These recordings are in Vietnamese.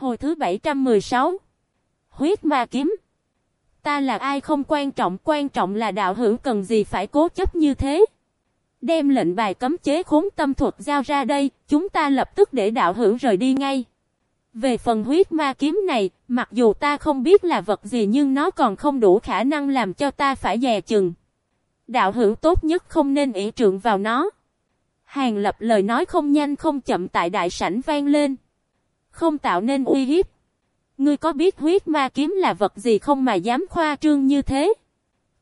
Hồi thứ 716 Huyết ma kiếm Ta là ai không quan trọng, quan trọng là đạo hữu cần gì phải cố chấp như thế. Đem lệnh bài cấm chế khốn tâm thuật giao ra đây, chúng ta lập tức để đạo hữu rời đi ngay. Về phần huyết ma kiếm này, mặc dù ta không biết là vật gì nhưng nó còn không đủ khả năng làm cho ta phải dè chừng. Đạo hữu tốt nhất không nên ỷ trượng vào nó. Hàng lập lời nói không nhanh không chậm tại đại sảnh vang lên. Không tạo nên uy hiếp. Ngươi có biết huyết ma kiếm là vật gì không mà dám khoa trương như thế?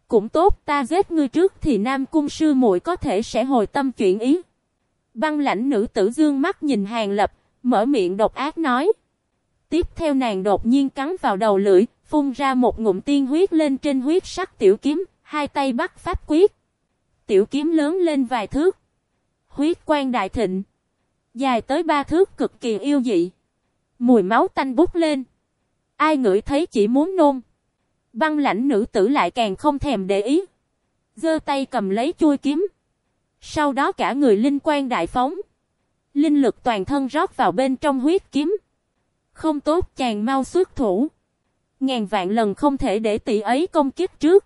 Cũng tốt ta giết ngươi trước thì nam cung sư muội có thể sẽ hồi tâm chuyển ý. Băng lãnh nữ tử dương mắt nhìn hàng lập, mở miệng độc ác nói. Tiếp theo nàng đột nhiên cắn vào đầu lưỡi, phun ra một ngụm tiên huyết lên trên huyết sắc tiểu kiếm, hai tay bắt pháp quyết. Tiểu kiếm lớn lên vài thước. Huyết quang đại thịnh. Dài tới ba thước cực kỳ yêu dị. Mùi máu tanh bút lên. Ai ngửi thấy chỉ muốn nôn. Băng lãnh nữ tử lại càng không thèm để ý. giơ tay cầm lấy chui kiếm. Sau đó cả người linh quan đại phóng. Linh lực toàn thân rót vào bên trong huyết kiếm. Không tốt chàng mau xuất thủ. Ngàn vạn lần không thể để tỷ ấy công kiếp trước.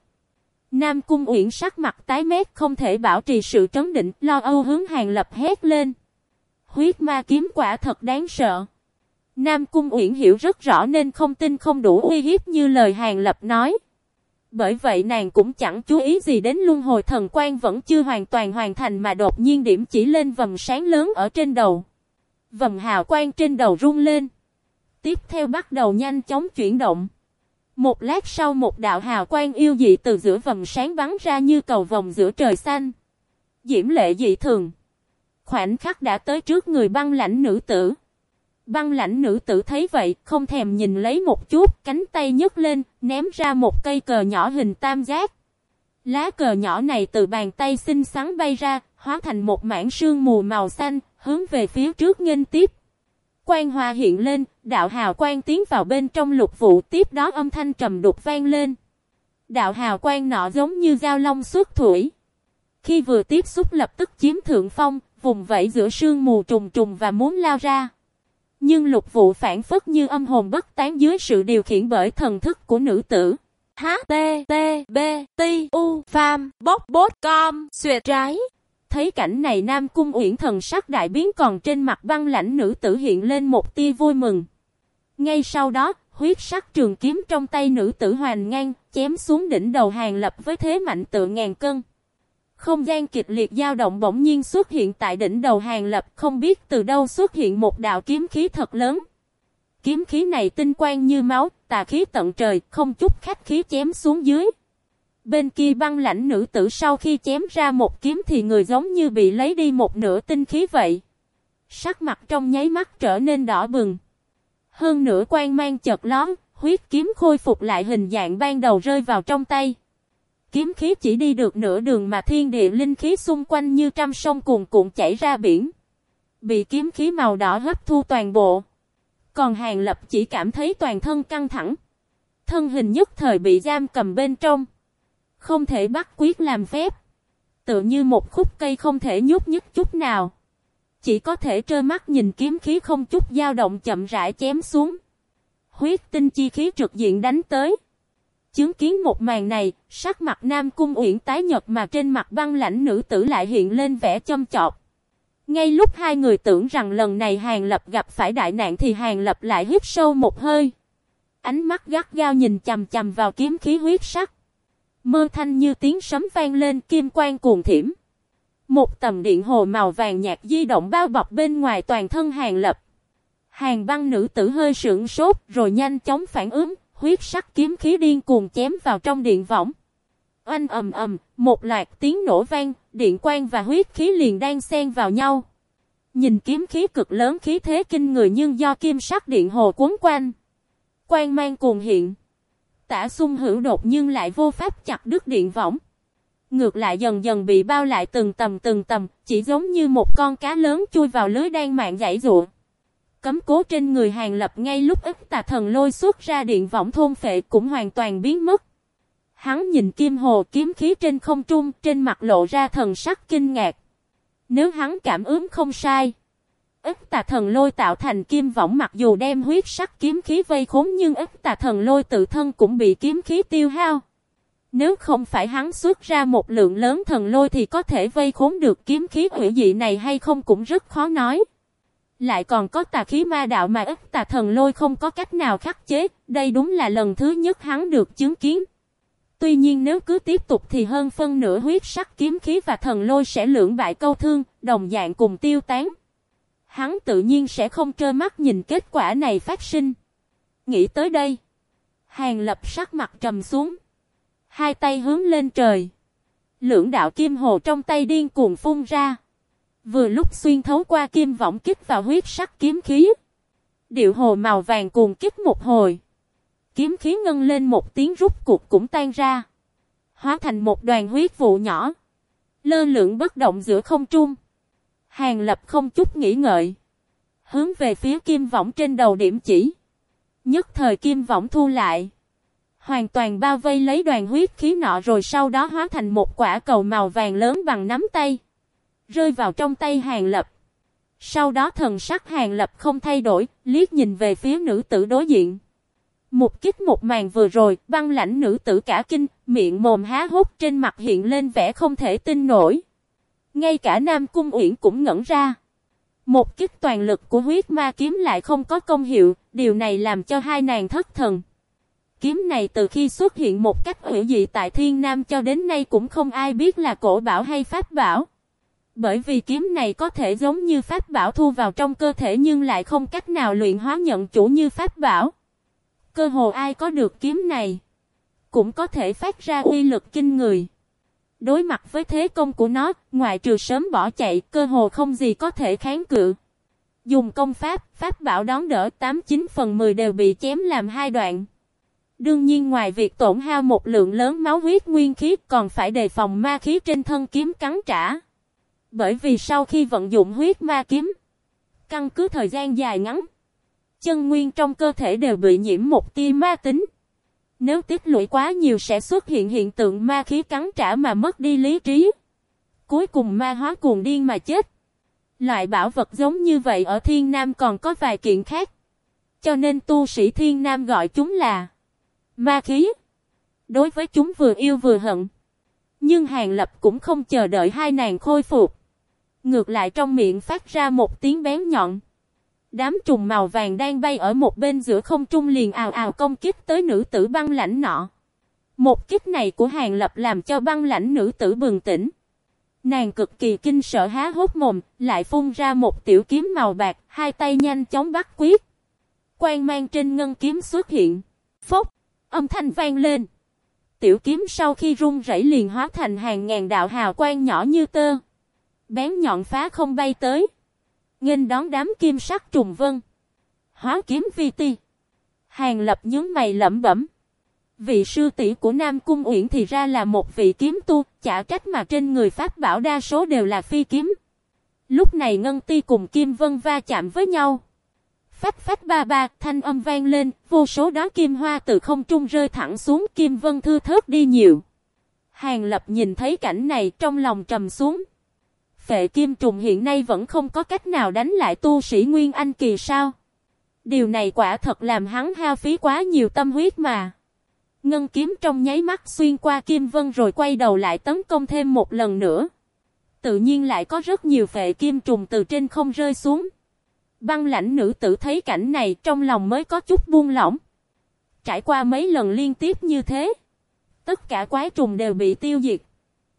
Nam Cung Uyển sắc mặt tái mét không thể bảo trì sự trấn định, lo âu hướng hàng lập hét lên. Huyết ma kiếm quả thật đáng sợ. Nam Cung Uyển hiểu rất rõ nên không tin không đủ uy hiếp như lời hàng lập nói. Bởi vậy nàng cũng chẳng chú ý gì đến luân hồi thần quan vẫn chưa hoàn toàn hoàn thành mà đột nhiên điểm chỉ lên vầng sáng lớn ở trên đầu. Vầng hào quang trên đầu rung lên. Tiếp theo bắt đầu nhanh chóng chuyển động. Một lát sau một đạo hào quang yêu dị từ giữa vầng sáng bắn ra như cầu vòng giữa trời xanh. Diễm lệ dị thường. Khoảnh khắc đã tới trước người băng lãnh nữ tử. Băng lãnh nữ tử thấy vậy, không thèm nhìn lấy một chút, cánh tay nhấc lên, ném ra một cây cờ nhỏ hình tam giác. Lá cờ nhỏ này từ bàn tay xinh xắn bay ra, hóa thành một mảng sương mù màu xanh, hướng về phía trước nghênh tiếp. Quang hoa hiện lên, đạo hào quang tiến vào bên trong lục vụ tiếp đó âm thanh trầm đục vang lên. Đạo hào quang nọ giống như dao long xuất thủy. Khi vừa tiếp xúc lập tức chiếm thượng phong, vùng vẫy giữa sương mù trùng trùng và muốn lao ra. Nhưng lục vụ phản phất như âm hồn bất tán dưới sự điều khiển bởi thần thức của nữ tử. H T T B T U Pham bốc bốt com xuyệt trái. Thấy cảnh này Nam Cung Uyển thần sắc đại biến còn trên mặt băng lãnh nữ tử hiện lên một tia vui mừng. Ngay sau đó, huyết sắc trường kiếm trong tay nữ tử hoàn ngang, chém xuống đỉnh đầu hàng lập với thế mạnh tự ngàn cân. Không gian kịch liệt dao động bỗng nhiên xuất hiện tại đỉnh đầu hàng lập không biết từ đâu xuất hiện một đạo kiếm khí thật lớn. Kiếm khí này tinh quang như máu, tà khí tận trời, không chút khách khí chém xuống dưới. Bên kia băng lãnh nữ tử sau khi chém ra một kiếm thì người giống như bị lấy đi một nửa tinh khí vậy. Sắc mặt trong nháy mắt trở nên đỏ bừng. Hơn nửa quan mang chợt lón, huyết kiếm khôi phục lại hình dạng ban đầu rơi vào trong tay. Kiếm khí chỉ đi được nửa đường mà thiên địa linh khí xung quanh như trăm sông cuồn cuộn chảy ra biển. Bị kiếm khí màu đỏ hấp thu toàn bộ. Còn hàng lập chỉ cảm thấy toàn thân căng thẳng. Thân hình nhất thời bị giam cầm bên trong. Không thể bắt quyết làm phép. Tự như một khúc cây không thể nhúc nhích chút nào. Chỉ có thể trơ mắt nhìn kiếm khí không chút dao động chậm rãi chém xuống. Huyết tinh chi khí trực diện đánh tới. Chứng kiến một màn này, sắc mặt Nam Cung Uyển tái nhật mà trên mặt băng lãnh nữ tử lại hiện lên vẻ châm chọc. Ngay lúc hai người tưởng rằng lần này Hàng Lập gặp phải đại nạn thì Hàng Lập lại hít sâu một hơi. Ánh mắt gắt gao nhìn chầm chầm vào kiếm khí huyết sắc. Mơ thanh như tiếng sấm vang lên kim quang cuồng thiểm. Một tầm điện hồ màu vàng nhạt di động bao bọc bên ngoài toàn thân Hàng Lập. Hàng băng nữ tử hơi sưởng sốt rồi nhanh chóng phản ứng, huyết sắc kiếm khí điên cuồng chém vào trong điện võng. Oanh ầm ầm, một loạt tiếng nổ vang, điện quang và huyết khí liền đang xen vào nhau. Nhìn kiếm khí cực lớn khí thế kinh người nhưng do kim sắc điện hồ cuốn quanh. Quang mang cuồng hiện. Tả xung hữu đột nhưng lại vô pháp chặt đứt điện võng. Ngược lại dần dần bị bao lại từng tầm từng tầm, chỉ giống như một con cá lớn chui vào lưới đang mạng dãy ruộng. Cấm cố trên người hàng lập ngay lúc ức tà thần lôi xuất ra điện võng thôn phệ cũng hoàn toàn biến mất. Hắn nhìn kim hồ kiếm khí trên không trung, trên mặt lộ ra thần sắc kinh ngạc. Nếu hắn cảm ứng không sai. ức tà thần lôi tạo thành kim võng mặc dù đem huyết sắc kiếm khí vây khốn nhưng ức tà thần lôi tự thân cũng bị kiếm khí tiêu hao. Nếu không phải hắn xuất ra một lượng lớn thần lôi thì có thể vây khốn được kiếm khí hủy dị này hay không cũng rất khó nói. Lại còn có tà khí ma đạo mà ít tà thần lôi không có cách nào khắc chế, đây đúng là lần thứ nhất hắn được chứng kiến. Tuy nhiên nếu cứ tiếp tục thì hơn phân nửa huyết sắc kiếm khí và thần lôi sẽ lưỡng bại câu thương, đồng dạng cùng tiêu tán. Hắn tự nhiên sẽ không trơ mắt nhìn kết quả này phát sinh. Nghĩ tới đây. Hàng lập sắc mặt trầm xuống. Hai tay hướng lên trời. Lưỡng đạo kim hồ trong tay điên cuồng phun ra. Vừa lúc xuyên thấu qua kim võng kích vào huyết sắc kiếm khí. Điệu hồ màu vàng cuồng kích một hồi. Kiếm khí ngân lên một tiếng rút cuộc cũng tan ra. Hóa thành một đoàn huyết vụ nhỏ. Lơ lửng bất động giữa không trung. Hàng lập không chút nghĩ ngợi. Hướng về phía kim võng trên đầu điểm chỉ. Nhất thời kim võng thu lại. Hoàn toàn bao vây lấy đoàn huyết khí nọ rồi sau đó hóa thành một quả cầu màu vàng lớn bằng nắm tay. Rơi vào trong tay hàng lập. Sau đó thần sắc hàng lập không thay đổi, liếc nhìn về phía nữ tử đối diện. Một kích một màn vừa rồi, băng lãnh nữ tử cả kinh, miệng mồm há hốt trên mặt hiện lên vẻ không thể tin nổi. Ngay cả Nam Cung Uyển cũng ngẩn ra. Một kích toàn lực của huyết ma kiếm lại không có công hiệu, điều này làm cho hai nàng thất thần. Kiếm này từ khi xuất hiện một cách hữu dị tại Thiên Nam cho đến nay cũng không ai biết là cổ bảo hay pháp bảo. Bởi vì kiếm này có thể giống như pháp bảo thu vào trong cơ thể nhưng lại không cách nào luyện hóa nhận chủ như pháp bảo. Cơ hồ ai có được kiếm này, cũng có thể phát ra uy lực kinh người. Đối mặt với thế công của nó, ngoại trừ sớm bỏ chạy, cơ hồ không gì có thể kháng cự. Dùng công pháp, pháp bảo đón đỡ 89 phần 10 đều bị chém làm hai đoạn. Đương nhiên ngoài việc tổn hao một lượng lớn máu huyết nguyên khí còn phải đề phòng ma khí trên thân kiếm cắn trả. Bởi vì sau khi vận dụng huyết ma kiếm, căn cứ thời gian dài ngắn, chân nguyên trong cơ thể đều bị nhiễm một tia ma tính. Nếu tích lũy quá nhiều sẽ xuất hiện hiện tượng ma khí cắn trả mà mất đi lý trí. Cuối cùng ma hóa cuồng điên mà chết. Loại bảo vật giống như vậy ở Thiên Nam còn có vài kiện khác. Cho nên tu sĩ Thiên Nam gọi chúng là ma khí. Đối với chúng vừa yêu vừa hận. Nhưng Hàng Lập cũng không chờ đợi hai nàng khôi phục. Ngược lại trong miệng phát ra một tiếng bén nhọn. Đám trùng màu vàng đang bay ở một bên giữa không trung liền ào ào công kích tới nữ tử băng lãnh nọ. Một kích này của Hàng Lập làm cho băng lãnh nữ tử bừng tỉnh. Nàng cực kỳ kinh sợ há hốt mồm, lại phun ra một tiểu kiếm màu bạc, hai tay nhanh chóng bắt quyết. Quang mang trên ngân kiếm xuất hiện. Phốc, âm thanh vang lên. Tiểu kiếm sau khi rung rẩy liền hóa thành hàng ngàn đạo hào quang nhỏ như tơ. Bén nhọn phá không bay tới nghênh đón đám kim sắc trùng vân. Hóa kiếm vi ti. Hàng lập nhướng mày lẩm bẩm. Vị sư tỷ của Nam Cung Uyển thì ra là một vị kiếm tu, chả trách mà trên người pháp bảo đa số đều là phi kiếm. Lúc này Ngân Ti cùng Kim Vân va chạm với nhau. Phách phách ba ba, thanh âm vang lên, vô số đó kim hoa từ không trung rơi thẳng xuống Kim Vân thư thớt đi nhiều. Hàng lập nhìn thấy cảnh này trong lòng trầm xuống. Phệ kim trùng hiện nay vẫn không có cách nào đánh lại tu sĩ Nguyên Anh kỳ sao. Điều này quả thật làm hắn hao phí quá nhiều tâm huyết mà. Ngân kiếm trong nháy mắt xuyên qua kim vân rồi quay đầu lại tấn công thêm một lần nữa. Tự nhiên lại có rất nhiều phệ kim trùng từ trên không rơi xuống. Băng lãnh nữ tử thấy cảnh này trong lòng mới có chút buông lỏng. Trải qua mấy lần liên tiếp như thế. Tất cả quái trùng đều bị tiêu diệt.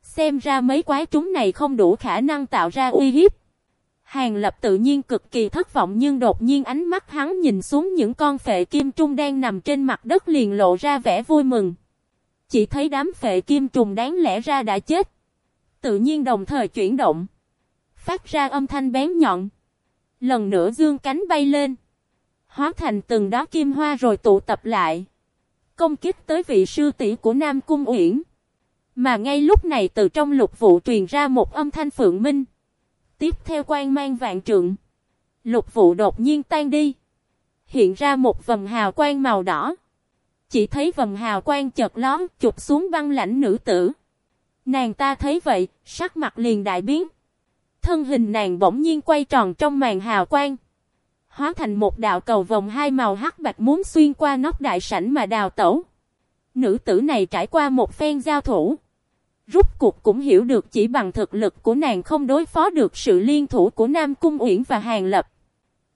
Xem ra mấy quái chúng này không đủ khả năng tạo ra uy hiếp. Hàng lập tự nhiên cực kỳ thất vọng nhưng đột nhiên ánh mắt hắn nhìn xuống những con phệ kim trung đang nằm trên mặt đất liền lộ ra vẻ vui mừng. Chỉ thấy đám phệ kim trùng đáng lẽ ra đã chết. Tự nhiên đồng thời chuyển động. Phát ra âm thanh bén nhọn. Lần nữa dương cánh bay lên. Hóa thành từng đó kim hoa rồi tụ tập lại. Công kích tới vị sư tỷ của Nam Cung Uyển. Mà ngay lúc này từ trong lục vụ truyền ra một âm thanh phượng minh. Tiếp theo quan mang vạn trượng. Lục vụ đột nhiên tan đi. Hiện ra một vầng hào quang màu đỏ. Chỉ thấy vầng hào quang chợt lón chụp xuống băng lãnh nữ tử. Nàng ta thấy vậy, sắc mặt liền đại biến. Thân hình nàng bỗng nhiên quay tròn trong màn hào quang. Hóa thành một đạo cầu vòng hai màu hắc bạch muốn xuyên qua nóc đại sảnh mà đào tẩu. Nữ tử này trải qua một phen giao thủ. Rút cuộc cũng hiểu được chỉ bằng thực lực của nàng không đối phó được sự liên thủ của Nam Cung Uyển và Hàng Lập.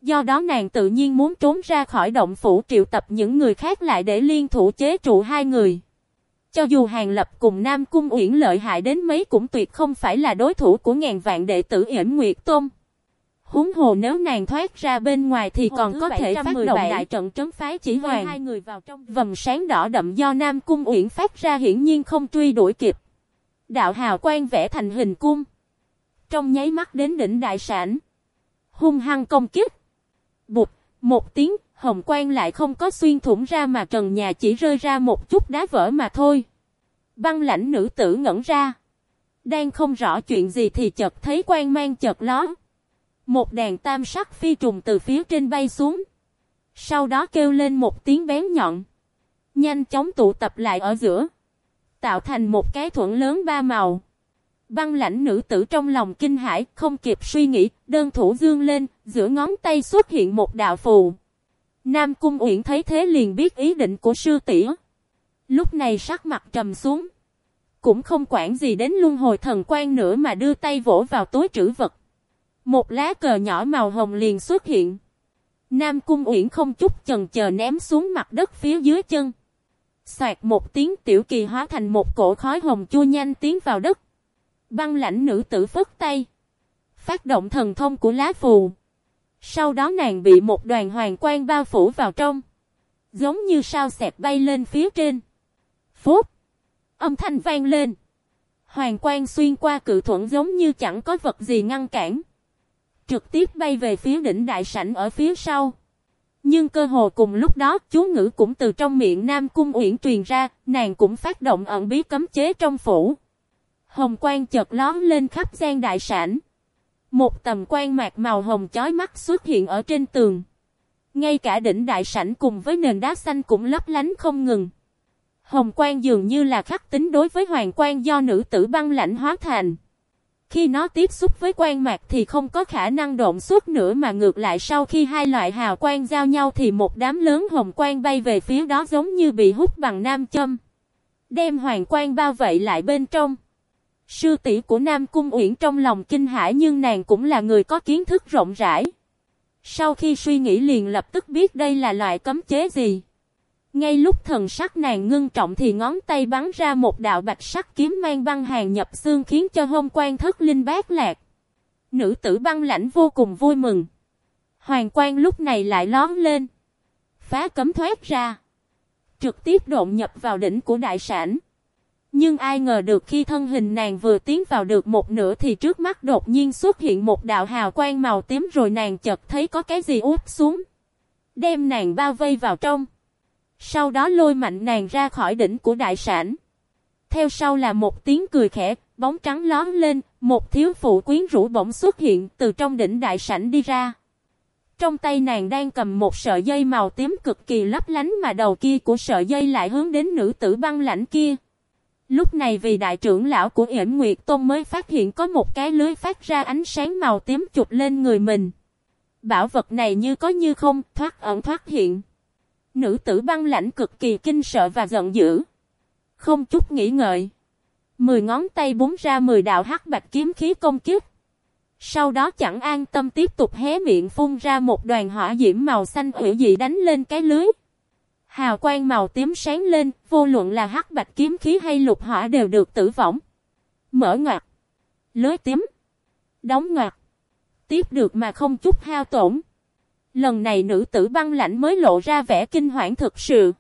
Do đó nàng tự nhiên muốn trốn ra khỏi động phủ triệu tập những người khác lại để liên thủ chế trụ hai người. Cho dù Hàng Lập cùng Nam Cung Uyển lợi hại đến mấy cũng tuyệt không phải là đối thủ của ngàn vạn đệ tử Yểm Nguyệt Tôn. Huống hồ nếu nàng thoát ra bên ngoài thì Hồ còn có thể phát động đại trận trấn phái chỉ hoàng. Hai người vào trong vầng sáng đỏ đậm do Nam Cung Uyển phát ra hiển nhiên không truy đuổi kịp. Đạo hào quang vẽ thành hình cung. Trong nháy mắt đến đỉnh đại sản. Hung hăng công kích. Bụt, một tiếng, hồng quang lại không có xuyên thủng ra mà trần nhà chỉ rơi ra một chút đá vỡ mà thôi. Băng lãnh nữ tử ngẩn ra. Đang không rõ chuyện gì thì chợt thấy quang mang chợt ló. Một đàn tam sắc phi trùng từ phía trên bay xuống. Sau đó kêu lên một tiếng bén nhọn. Nhanh chóng tụ tập lại ở giữa. Tạo thành một cái thuẫn lớn ba màu. Băng lãnh nữ tử trong lòng kinh hãi, không kịp suy nghĩ, đơn thủ dương lên, giữa ngón tay xuất hiện một đạo phù. Nam Cung Uyển thấy thế liền biết ý định của sư tỷ. Lúc này sắc mặt trầm xuống, cũng không quản gì đến luân hồi thần quan nữa mà đưa tay vỗ vào túi trữ vật. Một lá cờ nhỏ màu hồng liền xuất hiện. Nam Cung Uyển không chút chần chờ ném xuống mặt đất phía dưới chân. Xoạt một tiếng tiểu kỳ hóa thành một cổ khói hồng chua nhanh tiến vào đất. Băng lãnh nữ tử phất tay. Phát động thần thông của lá phù. Sau đó nàng bị một đoàn hoàng quang bao phủ vào trong. Giống như sao xẹp bay lên phía trên. Phút. Âm thanh vang lên. Hoàng quang xuyên qua cự thuẫn giống như chẳng có vật gì ngăn cản. Trực tiếp bay về phía đỉnh đại sảnh ở phía sau. Nhưng cơ hồ cùng lúc đó chú ngữ cũng từ trong miệng Nam Cung Uyển truyền ra, nàng cũng phát động ẩn bí cấm chế trong phủ. Hồng quang chợt lón lên khắp gian đại sản. Một tầm quan mạc màu hồng chói mắt xuất hiện ở trên tường. Ngay cả đỉnh đại sảnh cùng với nền đá xanh cũng lấp lánh không ngừng. Hồng quang dường như là khắc tính đối với hoàng quang do nữ tử băng lãnh hóa thành. Khi nó tiếp xúc với quan mạc thì không có khả năng động suốt nữa mà ngược lại sau khi hai loại hào quang giao nhau thì một đám lớn hồng quang bay về phía đó giống như bị hút bằng nam châm. Đem hoàng quang bao vây lại bên trong. Sư tỷ của Nam Cung Uyển trong lòng kinh hãi nhưng nàng cũng là người có kiến thức rộng rãi. Sau khi suy nghĩ liền lập tức biết đây là loại cấm chế gì. Ngay lúc thần sắc nàng ngưng trọng thì ngón tay bắn ra một đạo bạch sắc kiếm mang băng hàng nhập xương khiến cho hông quan thất linh bát lạc. Nữ tử băng lãnh vô cùng vui mừng. Hoàng quan lúc này lại lón lên. Phá cấm thoát ra. Trực tiếp độn nhập vào đỉnh của đại sản. Nhưng ai ngờ được khi thân hình nàng vừa tiến vào được một nửa thì trước mắt đột nhiên xuất hiện một đạo hào quang màu tím rồi nàng chợt thấy có cái gì úp xuống. Đem nàng bao vây vào trong. Sau đó lôi mạnh nàng ra khỏi đỉnh của đại sản. Theo sau là một tiếng cười khẽ, bóng trắng lón lên, một thiếu phụ quyến rũ bỗng xuất hiện từ trong đỉnh đại sảnh đi ra. Trong tay nàng đang cầm một sợi dây màu tím cực kỳ lấp lánh mà đầu kia của sợi dây lại hướng đến nữ tử băng lãnh kia. Lúc này vì đại trưởng lão của Yểm Nguyệt Tôn mới phát hiện có một cái lưới phát ra ánh sáng màu tím chụp lên người mình. Bảo vật này như có như không, thoát ẩn thoát hiện. Nữ tử băng lãnh cực kỳ kinh sợ và giận dữ. Không chút nghĩ ngợi. Mười ngón tay búng ra mười đạo hắc bạch kiếm khí công kiếp. Sau đó chẳng an tâm tiếp tục hé miệng phun ra một đoàn hỏa diễm màu xanh hữu dị đánh lên cái lưới. Hào quang màu tím sáng lên, vô luận là hắc bạch kiếm khí hay lục hỏa đều được tử vong. Mở ngoặt. Lưới tím. Đóng ngoặt. Tiếp được mà không chút hao tổn. Lần này nữ tử băng lãnh mới lộ ra vẻ kinh hoảng thực sự.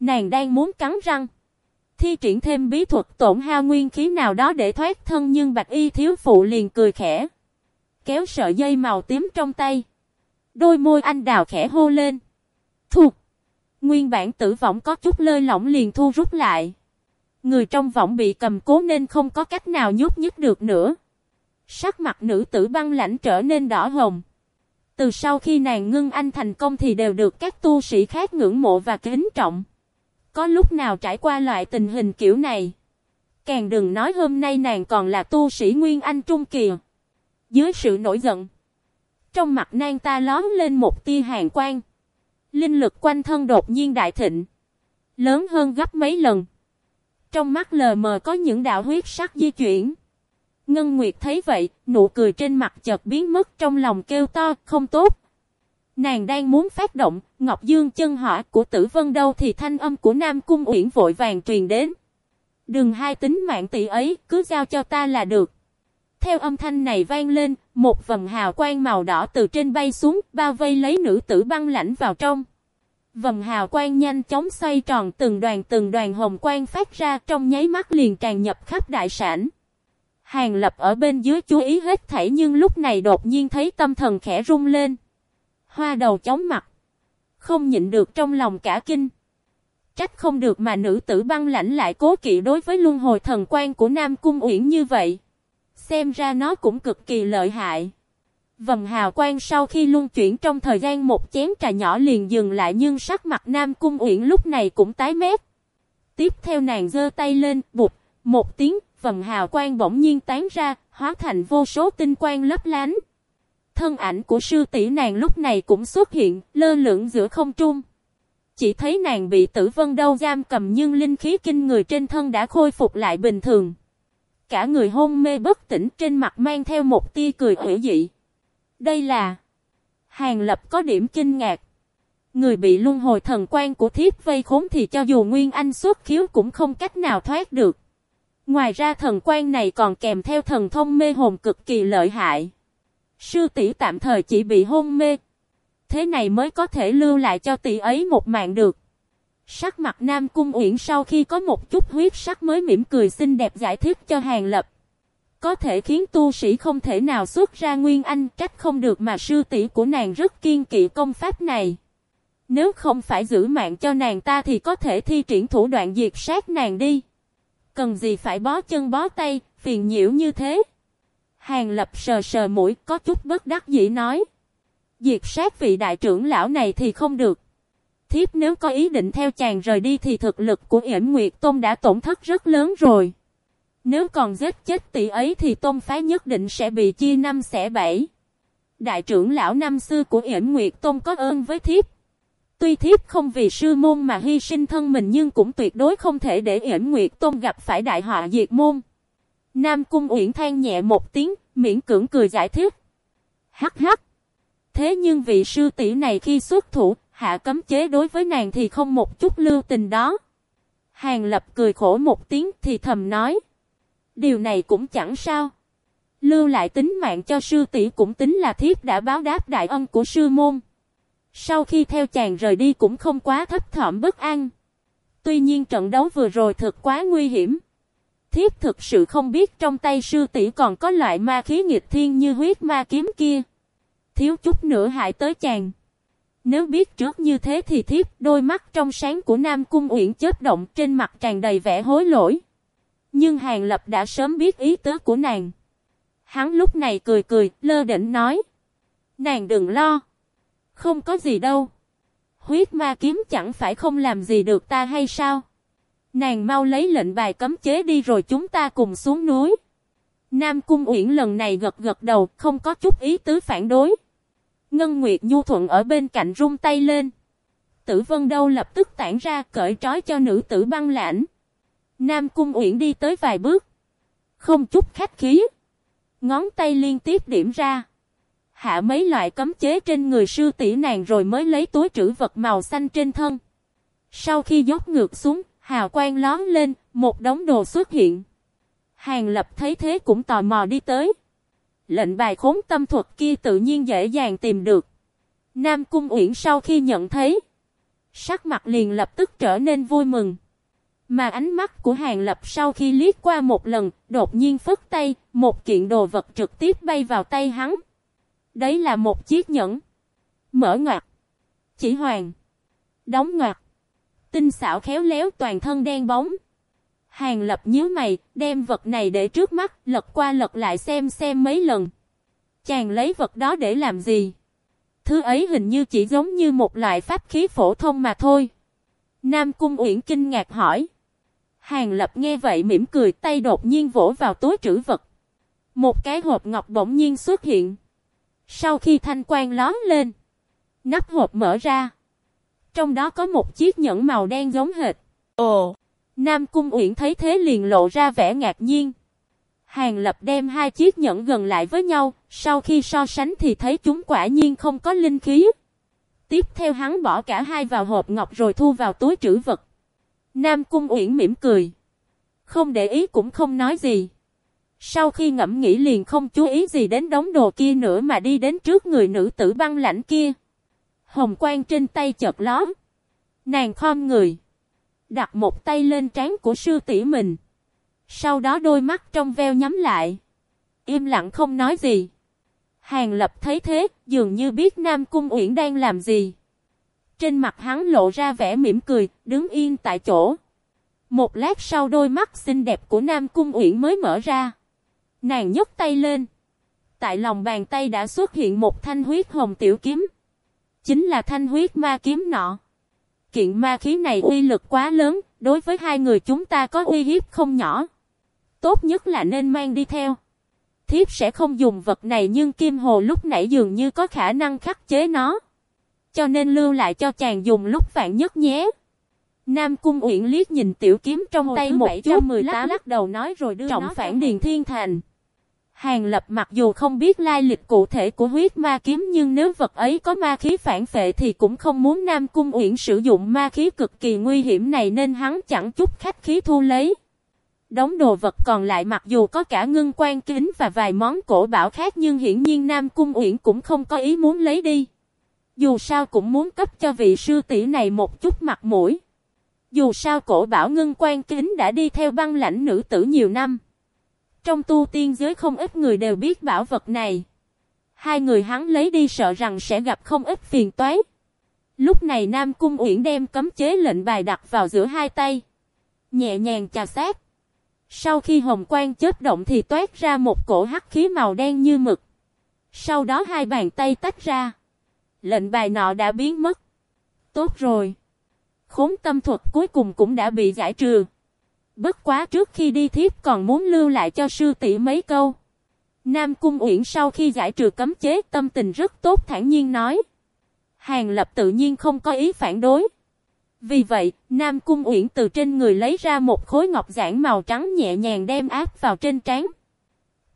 Nàng đang muốn cắn răng. Thi triển thêm bí thuật tổn hao nguyên khí nào đó để thoát thân nhưng bạch y thiếu phụ liền cười khẽ. Kéo sợi dây màu tím trong tay. Đôi môi anh đào khẽ hô lên. Thuộc. Nguyên bản tử vọng có chút lơi lỏng liền thu rút lại. Người trong vọng bị cầm cố nên không có cách nào nhúc nhích được nữa. Sắc mặt nữ tử băng lãnh trở nên đỏ hồng. Từ sau khi nàng ngưng anh thành công thì đều được các tu sĩ khác ngưỡng mộ và kính trọng. Có lúc nào trải qua loại tình hình kiểu này. Càng đừng nói hôm nay nàng còn là tu sĩ Nguyên Anh Trung Kỳ. Dưới sự nổi giận, trong mặt nàng ta lón lên một tia hàng quang. Linh lực quanh thân đột nhiên đại thịnh, lớn hơn gấp mấy lần. Trong mắt lờ mờ có những đạo huyết sắc di chuyển. Ngân Nguyệt thấy vậy, nụ cười trên mặt chợt biến mất trong lòng kêu to, không tốt. Nàng đang muốn phát động, Ngọc Dương chân hỏa của tử vân đâu thì thanh âm của Nam Cung Uyển vội vàng truyền đến. Đừng hai tính mạng tỷ ấy, cứ giao cho ta là được. Theo âm thanh này vang lên, một vầng hào quang màu đỏ từ trên bay xuống, bao vây lấy nữ tử băng lãnh vào trong. Vầng hào quang nhanh chóng xoay tròn từng đoàn từng đoàn hồng quang phát ra trong nháy mắt liền tràn nhập khắp đại sản. Hàng lập ở bên dưới chú ý hết thảy nhưng lúc này đột nhiên thấy tâm thần khẽ rung lên. Hoa đầu chóng mặt. Không nhịn được trong lòng cả kinh. Trách không được mà nữ tử băng lãnh lại cố kỵ đối với luân hồi thần quan của Nam Cung Uyển như vậy. Xem ra nó cũng cực kỳ lợi hại. Vầng hào quang sau khi luân chuyển trong thời gian một chén trà nhỏ liền dừng lại nhưng sắc mặt Nam Cung Uyển lúc này cũng tái mét. Tiếp theo nàng giơ tay lên, bụt, một tiếng, vầng hào quang bỗng nhiên tán ra, hóa thành vô số tinh quang lấp lánh. Thân ảnh của sư tỷ nàng lúc này cũng xuất hiện, lơ lửng giữa không trung. Chỉ thấy nàng bị tử vân đâu giam cầm nhưng linh khí kinh người trên thân đã khôi phục lại bình thường. Cả người hôn mê bất tỉnh trên mặt mang theo một tia cười hữu dị. Đây là... Hàng lập có điểm kinh ngạc. Người bị luân hồi thần quan của thiếp vây khốn thì cho dù Nguyên Anh xuất khiếu cũng không cách nào thoát được. Ngoài ra thần quan này còn kèm theo thần thông mê hồn cực kỳ lợi hại. Sư tỷ tạm thời chỉ bị hôn mê. Thế này mới có thể lưu lại cho tỷ ấy một mạng được. Sắc mặt Nam Cung Uyển sau khi có một chút huyết sắc mới mỉm cười xinh đẹp giải thích cho Hàng Lập. Có thể khiến tu sĩ không thể nào xuất ra Nguyên Anh, trách không được mà sư tỷ của nàng rất kiên kỵ công pháp này. Nếu không phải giữ mạng cho nàng ta thì có thể thi triển thủ đoạn diệt sát nàng đi. Cần gì phải bó chân bó tay, phiền nhiễu như thế. Hàng lập sờ sờ mũi có chút bất đắc dĩ nói. Diệt sát vị đại trưởng lão này thì không được. Thiếp nếu có ý định theo chàng rời đi thì thực lực của yểm Nguyệt Tôn đã tổn thất rất lớn rồi. Nếu còn giết chết tỷ ấy thì tôn phái nhất định sẽ bị chia năm xẻ bảy. Đại trưởng lão năm xưa của yểm Nguyệt Tôn có ơn với thiếp. Tuy thiếp không vì sư môn mà hy sinh thân mình nhưng cũng tuyệt đối không thể để yểm Nguyệt Tôn gặp phải đại họa diệt môn. Nam Cung Uyển than nhẹ một tiếng, miễn cưỡng cười giải thích. Hắc hắc. Thế nhưng vị sư tỷ này khi xuất thủ, hạ cấm chế đối với nàng thì không một chút lưu tình đó. Hàng lập cười khổ một tiếng thì thầm nói. Điều này cũng chẳng sao. Lưu lại tính mạng cho sư tỷ cũng tính là thiếp đã báo đáp đại ân của sư môn. Sau khi theo chàng rời đi cũng không quá thấp thỏm bất an. Tuy nhiên trận đấu vừa rồi thực quá nguy hiểm. Thiếp thực sự không biết trong tay sư tỷ còn có loại ma khí nghịch thiên như huyết ma kiếm kia. Thiếu chút nữa hại tới chàng. Nếu biết trước như thế thì thiếp đôi mắt trong sáng của Nam Cung Uyển chết động trên mặt tràn đầy vẻ hối lỗi. Nhưng Hàng Lập đã sớm biết ý tứ của nàng. Hắn lúc này cười cười, lơ đỉnh nói. Nàng đừng lo. Không có gì đâu. Huyết ma kiếm chẳng phải không làm gì được ta hay sao? Nàng mau lấy lệnh bài cấm chế đi rồi chúng ta cùng xuống núi. Nam Cung Uyển lần này gật gật đầu, không có chút ý tứ phản đối. Ngân Nguyệt Nhu Thuận ở bên cạnh rung tay lên. Tử Vân Đâu lập tức tản ra cởi trói cho nữ tử băng lãnh. Nam Cung Uyển đi tới vài bước. Không chút khách khí. Ngón tay liên tiếp điểm ra. Hạ mấy loại cấm chế trên người sư tỷ nàng rồi mới lấy túi trữ vật màu xanh trên thân. Sau khi dốc ngược xuống, hào quang lón lên, một đống đồ xuất hiện. Hàng lập thấy thế cũng tò mò đi tới. Lệnh bài khốn tâm thuật kia tự nhiên dễ dàng tìm được. Nam Cung Uyển sau khi nhận thấy, sắc mặt liền lập tức trở nên vui mừng. Mà ánh mắt của Hàng Lập sau khi liếc qua một lần, đột nhiên phất tay, một kiện đồ vật trực tiếp bay vào tay hắn. Đấy là một chiếc nhẫn. Mở ngoặt. Chỉ hoàng. Đóng ngoặt. Tinh xảo khéo léo toàn thân đen bóng. Hàng lập nhíu mày, đem vật này để trước mắt, lật qua lật lại xem xem mấy lần. Chàng lấy vật đó để làm gì? Thứ ấy hình như chỉ giống như một loại pháp khí phổ thông mà thôi. Nam Cung Uyển kinh ngạc hỏi. Hàng lập nghe vậy mỉm cười tay đột nhiên vỗ vào túi trữ vật. Một cái hộp ngọc bỗng nhiên xuất hiện. Sau khi thanh quan lón lên, nắp hộp mở ra. Trong đó có một chiếc nhẫn màu đen giống hệt. Ồ! Nam Cung Uyển thấy thế liền lộ ra vẻ ngạc nhiên. Hàng lập đem hai chiếc nhẫn gần lại với nhau, sau khi so sánh thì thấy chúng quả nhiên không có linh khí. Tiếp theo hắn bỏ cả hai vào hộp ngọc rồi thu vào túi trữ vật. Nam Cung Uyển mỉm cười. Không để ý cũng không nói gì. Sau khi ngẫm nghĩ liền không chú ý gì đến đống đồ kia nữa mà đi đến trước người nữ tử băng lãnh kia. Hồng quang trên tay chợt lóm. Nàng khom người. Đặt một tay lên trán của sư tỷ mình. Sau đó đôi mắt trong veo nhắm lại. Im lặng không nói gì. Hàng lập thấy thế, dường như biết Nam Cung Uyển đang làm gì. Trên mặt hắn lộ ra vẻ mỉm cười, đứng yên tại chỗ. Một lát sau đôi mắt xinh đẹp của Nam Cung Uyển mới mở ra. Nàng nhấc tay lên. Tại lòng bàn tay đã xuất hiện một thanh huyết hồng tiểu kiếm. Chính là thanh huyết ma kiếm nọ. Kiện ma khí này uy lực quá lớn, đối với hai người chúng ta có uy hiếp không nhỏ. Tốt nhất là nên mang đi theo. Thiếp sẽ không dùng vật này nhưng Kim Hồ lúc nãy dường như có khả năng khắc chế nó. Cho nên lưu lại cho chàng dùng lúc vạn nhất nhé. Nam Cung Uyển liếc nhìn tiểu kiếm trong Hồ tay một chút lắc lắc đầu nói rồi đưa trọng phản Điền Thiên Thành. Hàng Lập mặc dù không biết lai lịch cụ thể của huyết ma kiếm nhưng nếu vật ấy có ma khí phản phệ thì cũng không muốn Nam Cung Uyển sử dụng ma khí cực kỳ nguy hiểm này nên hắn chẳng chút khách khí thu lấy. Đống đồ vật còn lại mặc dù có cả ngưng quan kính và vài món cổ bảo khác nhưng hiển nhiên Nam Cung Uyển cũng không có ý muốn lấy đi. Dù sao cũng muốn cấp cho vị sư tỷ này một chút mặt mũi. Dù sao cổ bảo ngưng quan kính đã đi theo băng lãnh nữ tử nhiều năm. Trong tu tiên giới không ít người đều biết bảo vật này. Hai người hắn lấy đi sợ rằng sẽ gặp không ít phiền toái. Lúc này Nam Cung Uyển đem cấm chế lệnh bài đặt vào giữa hai tay. Nhẹ nhàng chà sát. Sau khi hồng quang chết động thì toát ra một cổ hắc khí màu đen như mực. Sau đó hai bàn tay tách ra. Lệnh bài nọ đã biến mất. Tốt rồi. Khốn tâm thuật cuối cùng cũng đã bị giải trừ. Bất quá trước khi đi thiếp còn muốn lưu lại cho sư tỷ mấy câu. Nam Cung Uyển sau khi giải trừ cấm chế tâm tình rất tốt thản nhiên nói. Hàng lập tự nhiên không có ý phản đối. Vì vậy, Nam Cung Uyển từ trên người lấy ra một khối ngọc giản màu trắng nhẹ nhàng đem áp vào trên trán.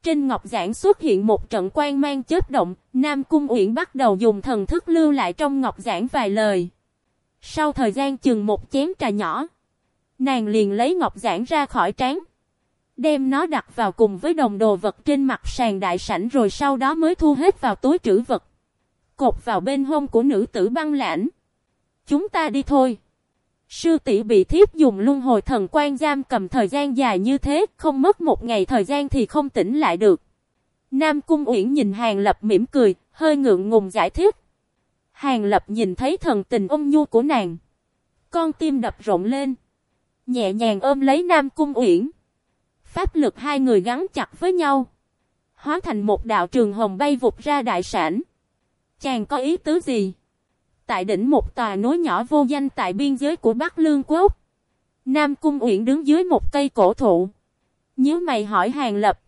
Trên ngọc giản xuất hiện một trận quang mang chớp động, Nam Cung Uyển bắt đầu dùng thần thức lưu lại trong ngọc giản vài lời. Sau thời gian chừng một chén trà nhỏ, nàng liền lấy ngọc giản ra khỏi trán, đem nó đặt vào cùng với đồng đồ vật trên mặt sàn đại sảnh rồi sau đó mới thu hết vào túi trữ vật. Cột vào bên hông của nữ tử băng lãnh. Chúng ta đi thôi. Sư tỷ bị thiếp dùng luân hồi thần quan giam cầm thời gian dài như thế, không mất một ngày thời gian thì không tỉnh lại được. Nam Cung Uyển nhìn Hàng Lập mỉm cười, hơi ngượng ngùng giải thích. Hàng Lập nhìn thấy thần tình ôm nhu của nàng. Con tim đập rộn lên. Nhẹ nhàng ôm lấy Nam Cung Uyển. Pháp lực hai người gắn chặt với nhau. Hóa thành một đạo trường hồng bay vụt ra đại sản. Chàng có ý tứ gì? Tại đỉnh một tòa núi nhỏ vô danh tại biên giới của Bắc Lương Quốc. Nam Cung Uyển đứng dưới một cây cổ thụ. Nhớ mày hỏi Hàng Lập.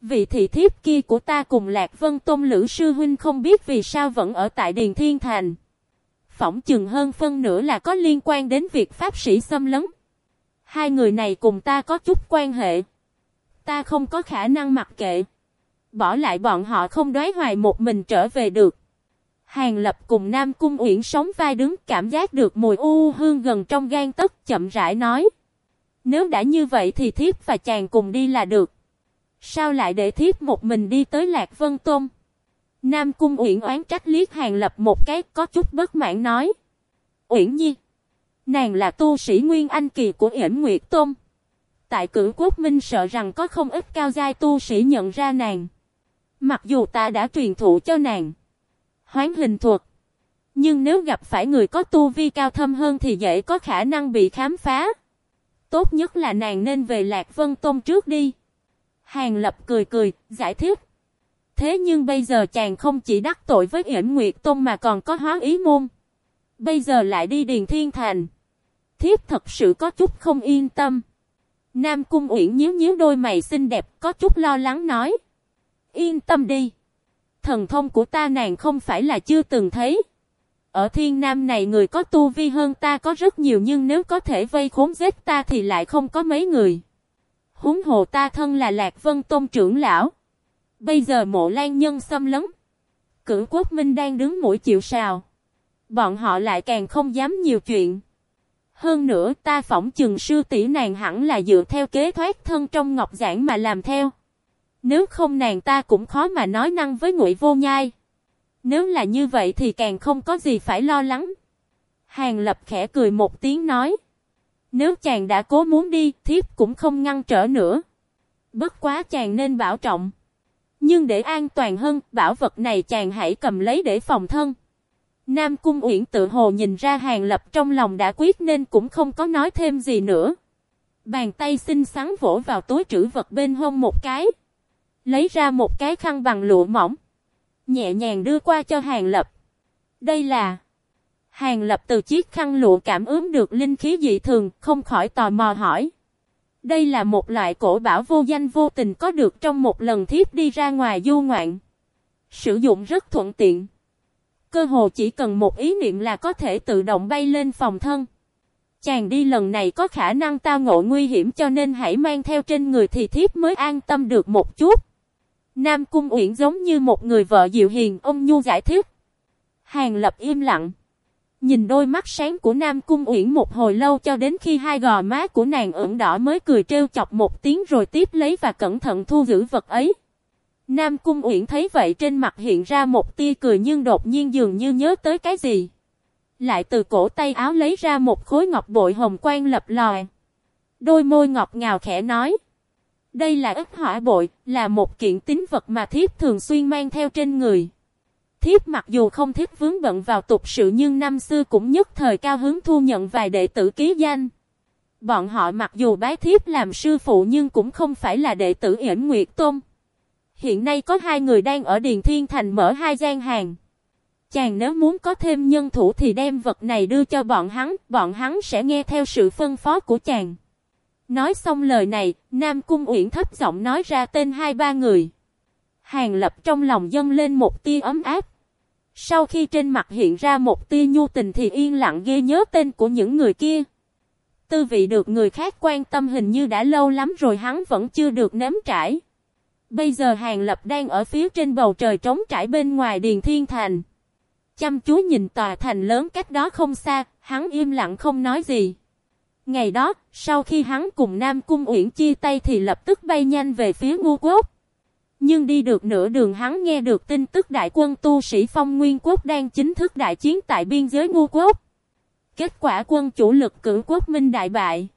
Vị thị thiếp kia của ta cùng Lạc Vân Tôn Lữ Sư Huynh không biết vì sao vẫn ở tại Điền Thiên Thành. Phỏng chừng hơn phân nửa là có liên quan đến việc Pháp sĩ xâm lấn. Hai người này cùng ta có chút quan hệ. Ta không có khả năng mặc kệ. Bỏ lại bọn họ không đoái hoài một mình trở về được. Hàng Lập cùng Nam Cung Uyển sống vai đứng cảm giác được mùi u hương gần trong gan tức chậm rãi nói. Nếu đã như vậy thì thiếp và chàng cùng đi là được. Sao lại để thiếp một mình đi tới Lạc Vân Tôn? Nam Cung Uyển oán trách liếc Hàng Lập một cái có chút bất mãn nói. Uyển Nhi. Nàng là tu sĩ Nguyên Anh Kỳ của Yển Nguyệt Tôn. Tại cử quốc minh sợ rằng có không ít cao giai tu sĩ nhận ra nàng. Mặc dù ta đã truyền thụ cho nàng hoán hình thuật. Nhưng nếu gặp phải người có tu vi cao thâm hơn thì dễ có khả năng bị khám phá. Tốt nhất là nàng nên về Lạc Vân Tôn trước đi. Hàng Lập cười cười, giải thích. Thế nhưng bây giờ chàng không chỉ đắc tội với Yển Nguyệt Tôn mà còn có hóa ý môn. Bây giờ lại đi Điền Thiên Thành. Thiếp thật sự có chút không yên tâm. Nam Cung Uyển nhíu nhíu đôi mày xinh đẹp, có chút lo lắng nói. Yên tâm đi. Thần thông của ta nàng không phải là chưa từng thấy. Ở thiên nam này người có tu vi hơn ta có rất nhiều nhưng nếu có thể vây khốn giết ta thì lại không có mấy người. Húng hồ ta thân là Lạc Vân Tôn trưởng lão. Bây giờ mộ lan nhân xâm lấn. Cử quốc minh đang đứng mũi chịu sào. Bọn họ lại càng không dám nhiều chuyện. Hơn nữa ta phỏng chừng sư tỷ nàng hẳn là dựa theo kế thoát thân trong ngọc giảng mà làm theo. Nếu không nàng ta cũng khó mà nói năng với ngụy vô nhai. Nếu là như vậy thì càng không có gì phải lo lắng. Hàng lập khẽ cười một tiếng nói. Nếu chàng đã cố muốn đi, thiếp cũng không ngăn trở nữa. Bất quá chàng nên bảo trọng. Nhưng để an toàn hơn, bảo vật này chàng hãy cầm lấy để phòng thân. Nam Cung Uyển tự hồ nhìn ra hàng lập trong lòng đã quyết nên cũng không có nói thêm gì nữa. Bàn tay xinh xắn vỗ vào túi trữ vật bên hông một cái. Lấy ra một cái khăn bằng lụa mỏng. Nhẹ nhàng đưa qua cho hàng lập. Đây là... Hàng lập từ chiếc khăn lụa cảm ứng được linh khí dị thường, không khỏi tò mò hỏi. Đây là một loại cổ bảo vô danh vô tình có được trong một lần thiếp đi ra ngoài du ngoạn. Sử dụng rất thuận tiện. Cơ hồ chỉ cần một ý niệm là có thể tự động bay lên phòng thân. Chàng đi lần này có khả năng tao ngộ nguy hiểm cho nên hãy mang theo trên người thì thiếp mới an tâm được một chút. Nam Cung Uyển giống như một người vợ dịu hiền ông Nhu giải thích. Hàng lập im lặng. Nhìn đôi mắt sáng của Nam Cung Uyển một hồi lâu cho đến khi hai gò má của nàng ửng đỏ mới cười trêu chọc một tiếng rồi tiếp lấy và cẩn thận thu giữ vật ấy. Nam Cung Uyển thấy vậy trên mặt hiện ra một tia cười nhưng đột nhiên dường như nhớ tới cái gì. Lại từ cổ tay áo lấy ra một khối ngọc bội hồng quang lập lòi. Đôi môi ngọc ngào khẽ nói. Đây là ức hỏa bội, là một kiện tín vật mà thiếp thường xuyên mang theo trên người. Thiếp mặc dù không thiếp vướng bận vào tục sự nhưng năm xưa cũng nhất thời cao hứng thu nhận vài đệ tử ký danh. Bọn họ mặc dù bái thiếp làm sư phụ nhưng cũng không phải là đệ tử yển Nguyệt Tôn. Hiện nay có hai người đang ở Điền Thiên Thành mở hai gian hàng. Chàng nếu muốn có thêm nhân thủ thì đem vật này đưa cho bọn hắn, bọn hắn sẽ nghe theo sự phân phó của chàng. Nói xong lời này, Nam Cung Uyển thấp giọng nói ra tên hai ba người. Hàng lập trong lòng dâng lên một tia ấm áp. Sau khi trên mặt hiện ra một tia nhu tình thì yên lặng ghê nhớ tên của những người kia. Tư vị được người khác quan tâm hình như đã lâu lắm rồi hắn vẫn chưa được nếm trải. Bây giờ Hàng Lập đang ở phía trên bầu trời trống trải bên ngoài Điền Thiên Thành. Chăm chú nhìn tòa thành lớn cách đó không xa, hắn im lặng không nói gì. Ngày đó, sau khi hắn cùng Nam Cung Uyển chia tay thì lập tức bay nhanh về phía Ngô quốc. Nhưng đi được nửa đường hắn nghe được tin tức đại quân tu sĩ phong nguyên quốc đang chính thức đại chiến tại biên giới Ngô quốc. Kết quả quân chủ lực cử quốc minh đại bại.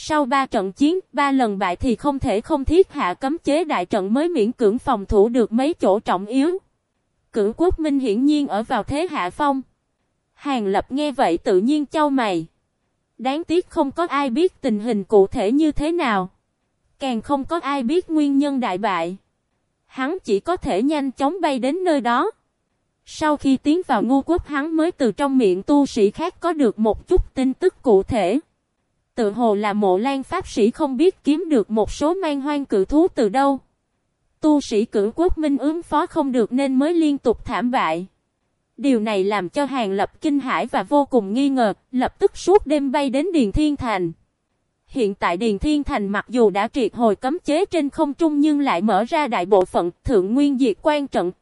Sau ba trận chiến, ba lần bại thì không thể không thiết hạ cấm chế đại trận mới miễn cưỡng phòng thủ được mấy chỗ trọng yếu. Cử quốc minh hiển nhiên ở vào thế hạ phong. Hàng lập nghe vậy tự nhiên châu mày. Đáng tiếc không có ai biết tình hình cụ thể như thế nào. Càng không có ai biết nguyên nhân đại bại. Hắn chỉ có thể nhanh chóng bay đến nơi đó. Sau khi tiến vào ngu quốc hắn mới từ trong miệng tu sĩ khác có được một chút tin tức cụ thể. Tự hồ là mộ lan pháp sĩ không biết kiếm được một số mang hoang cử thú từ đâu. Tu sĩ cử quốc minh ứng phó không được nên mới liên tục thảm bại. Điều này làm cho Hàng Lập kinh hãi và vô cùng nghi ngờ, lập tức suốt đêm bay đến Điền Thiên Thành. Hiện tại Điền Thiên Thành mặc dù đã triệt hồi cấm chế trên không trung nhưng lại mở ra đại bộ phận thượng nguyên diệt quan trận.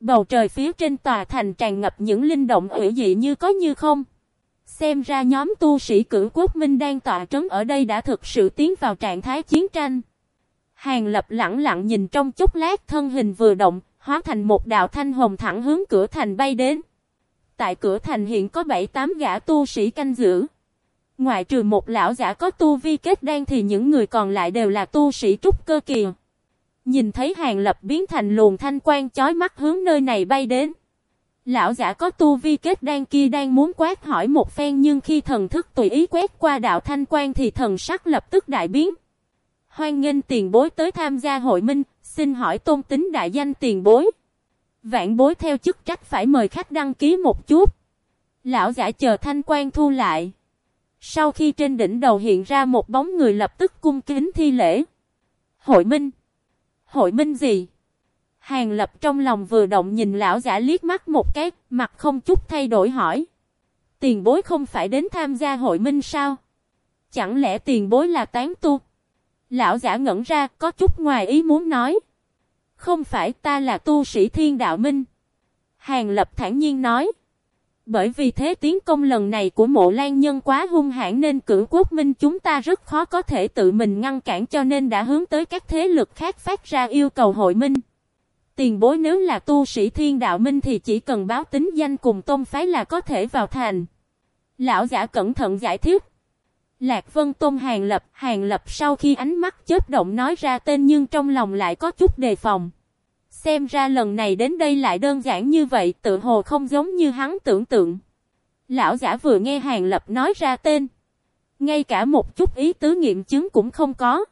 Bầu trời phía trên tòa thành tràn ngập những linh động ủy dị như có như không. Xem ra nhóm tu sĩ cử quốc minh đang tọa trấn ở đây đã thực sự tiến vào trạng thái chiến tranh. Hàng lập lặng lặng nhìn trong chốc lát thân hình vừa động, hóa thành một đạo thanh hồng thẳng hướng cửa thành bay đến. Tại cửa thành hiện có 7-8 gã tu sĩ canh giữ. Ngoại trừ một lão giả có tu vi kết đan thì những người còn lại đều là tu sĩ trúc cơ kỳ. Nhìn thấy hàng lập biến thành luồng thanh quan chói mắt hướng nơi này bay đến. Lão giả có tu vi kết đan kia đang muốn quát hỏi một phen nhưng khi thần thức tùy ý quét qua đạo thanh quan thì thần sắc lập tức đại biến. Hoan nghênh tiền bối tới tham gia hội minh, xin hỏi tôn tính đại danh tiền bối. Vạn bối theo chức trách phải mời khách đăng ký một chút. Lão giả chờ thanh quan thu lại. Sau khi trên đỉnh đầu hiện ra một bóng người lập tức cung kính thi lễ. Hội minh. Hội minh gì? Hàng lập trong lòng vừa động nhìn lão giả liếc mắt một cái, mặt không chút thay đổi hỏi. Tiền bối không phải đến tham gia hội minh sao? Chẳng lẽ tiền bối là tán tu? Lão giả ngẩn ra, có chút ngoài ý muốn nói. Không phải ta là tu sĩ thiên đạo minh. Hàng lập thản nhiên nói. Bởi vì thế tiến công lần này của mộ lan nhân quá hung hãn nên cử quốc minh chúng ta rất khó có thể tự mình ngăn cản cho nên đã hướng tới các thế lực khác phát ra yêu cầu hội minh. Tiền bối nếu là tu sĩ thiên đạo minh thì chỉ cần báo tính danh cùng tôn phái là có thể vào thành. Lão giả cẩn thận giải thích. Lạc Vân Tôn Hàng Lập, Hàng Lập sau khi ánh mắt chớp động nói ra tên nhưng trong lòng lại có chút đề phòng. Xem ra lần này đến đây lại đơn giản như vậy, tự hồ không giống như hắn tưởng tượng. Lão giả vừa nghe Hàng Lập nói ra tên. Ngay cả một chút ý tứ nghiệm chứng cũng không có.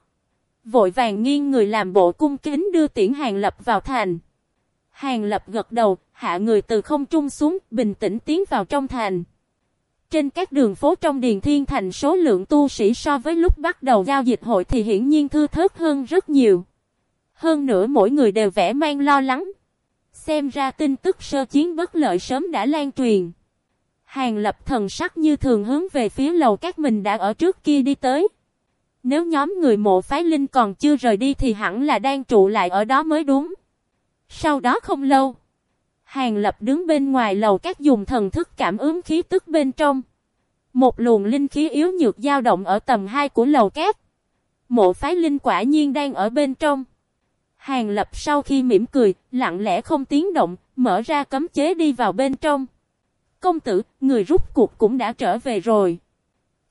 Vội vàng nghiêng người làm bộ cung kính đưa tiễn Hàng Lập vào thành. Hàng Lập gật đầu, hạ người từ không trung xuống, bình tĩnh tiến vào trong thành. Trên các đường phố trong Điền Thiên Thành số lượng tu sĩ so với lúc bắt đầu giao dịch hội thì hiển nhiên thư thớt hơn rất nhiều. Hơn nữa mỗi người đều vẻ mang lo lắng. Xem ra tin tức sơ chiến bất lợi sớm đã lan truyền. Hàng lập thần sắc như thường hướng về phía lầu các mình đã ở trước kia đi tới. Nếu nhóm người mộ phái linh còn chưa rời đi thì hẳn là đang trụ lại ở đó mới đúng. Sau đó không lâu. Hàng lập đứng bên ngoài lầu các dùng thần thức cảm ứng khí tức bên trong. Một luồng linh khí yếu nhược dao động ở tầng 2 của lầu các. Mộ phái linh quả nhiên đang ở bên trong. Hàng lập sau khi mỉm cười, lặng lẽ không tiếng động, mở ra cấm chế đi vào bên trong. Công tử, người rút cuộc cũng đã trở về rồi.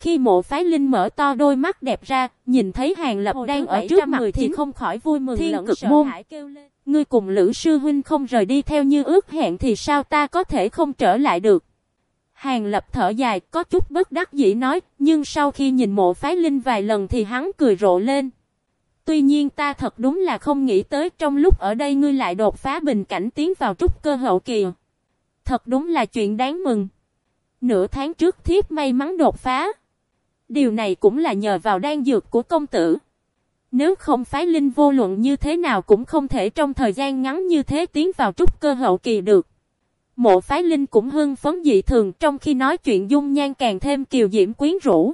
Khi mộ phái linh mở to đôi mắt đẹp ra, nhìn thấy hàng lập Ồ, đang ở trước mặt thì không khỏi vui mừng Thiên lẫn cực sợ môn. hãi kêu lên. Ngươi cùng Lữ sư huynh không rời đi theo như ước hẹn thì sao ta có thể không trở lại được? Hàng lập thở dài, có chút bất đắc dĩ nói, nhưng sau khi nhìn mộ phái linh vài lần thì hắn cười rộ lên. Tuy nhiên ta thật đúng là không nghĩ tới trong lúc ở đây ngươi lại đột phá bình cảnh tiến vào trúc cơ hậu kỳ. Thật đúng là chuyện đáng mừng. Nửa tháng trước thiếp may mắn đột phá. Điều này cũng là nhờ vào đan dược của công tử. Nếu không phái linh vô luận như thế nào cũng không thể trong thời gian ngắn như thế tiến vào trúc cơ hậu kỳ được. Mộ phái linh cũng hưng phấn dị thường trong khi nói chuyện dung nhan càng thêm kiều diễm quyến rũ.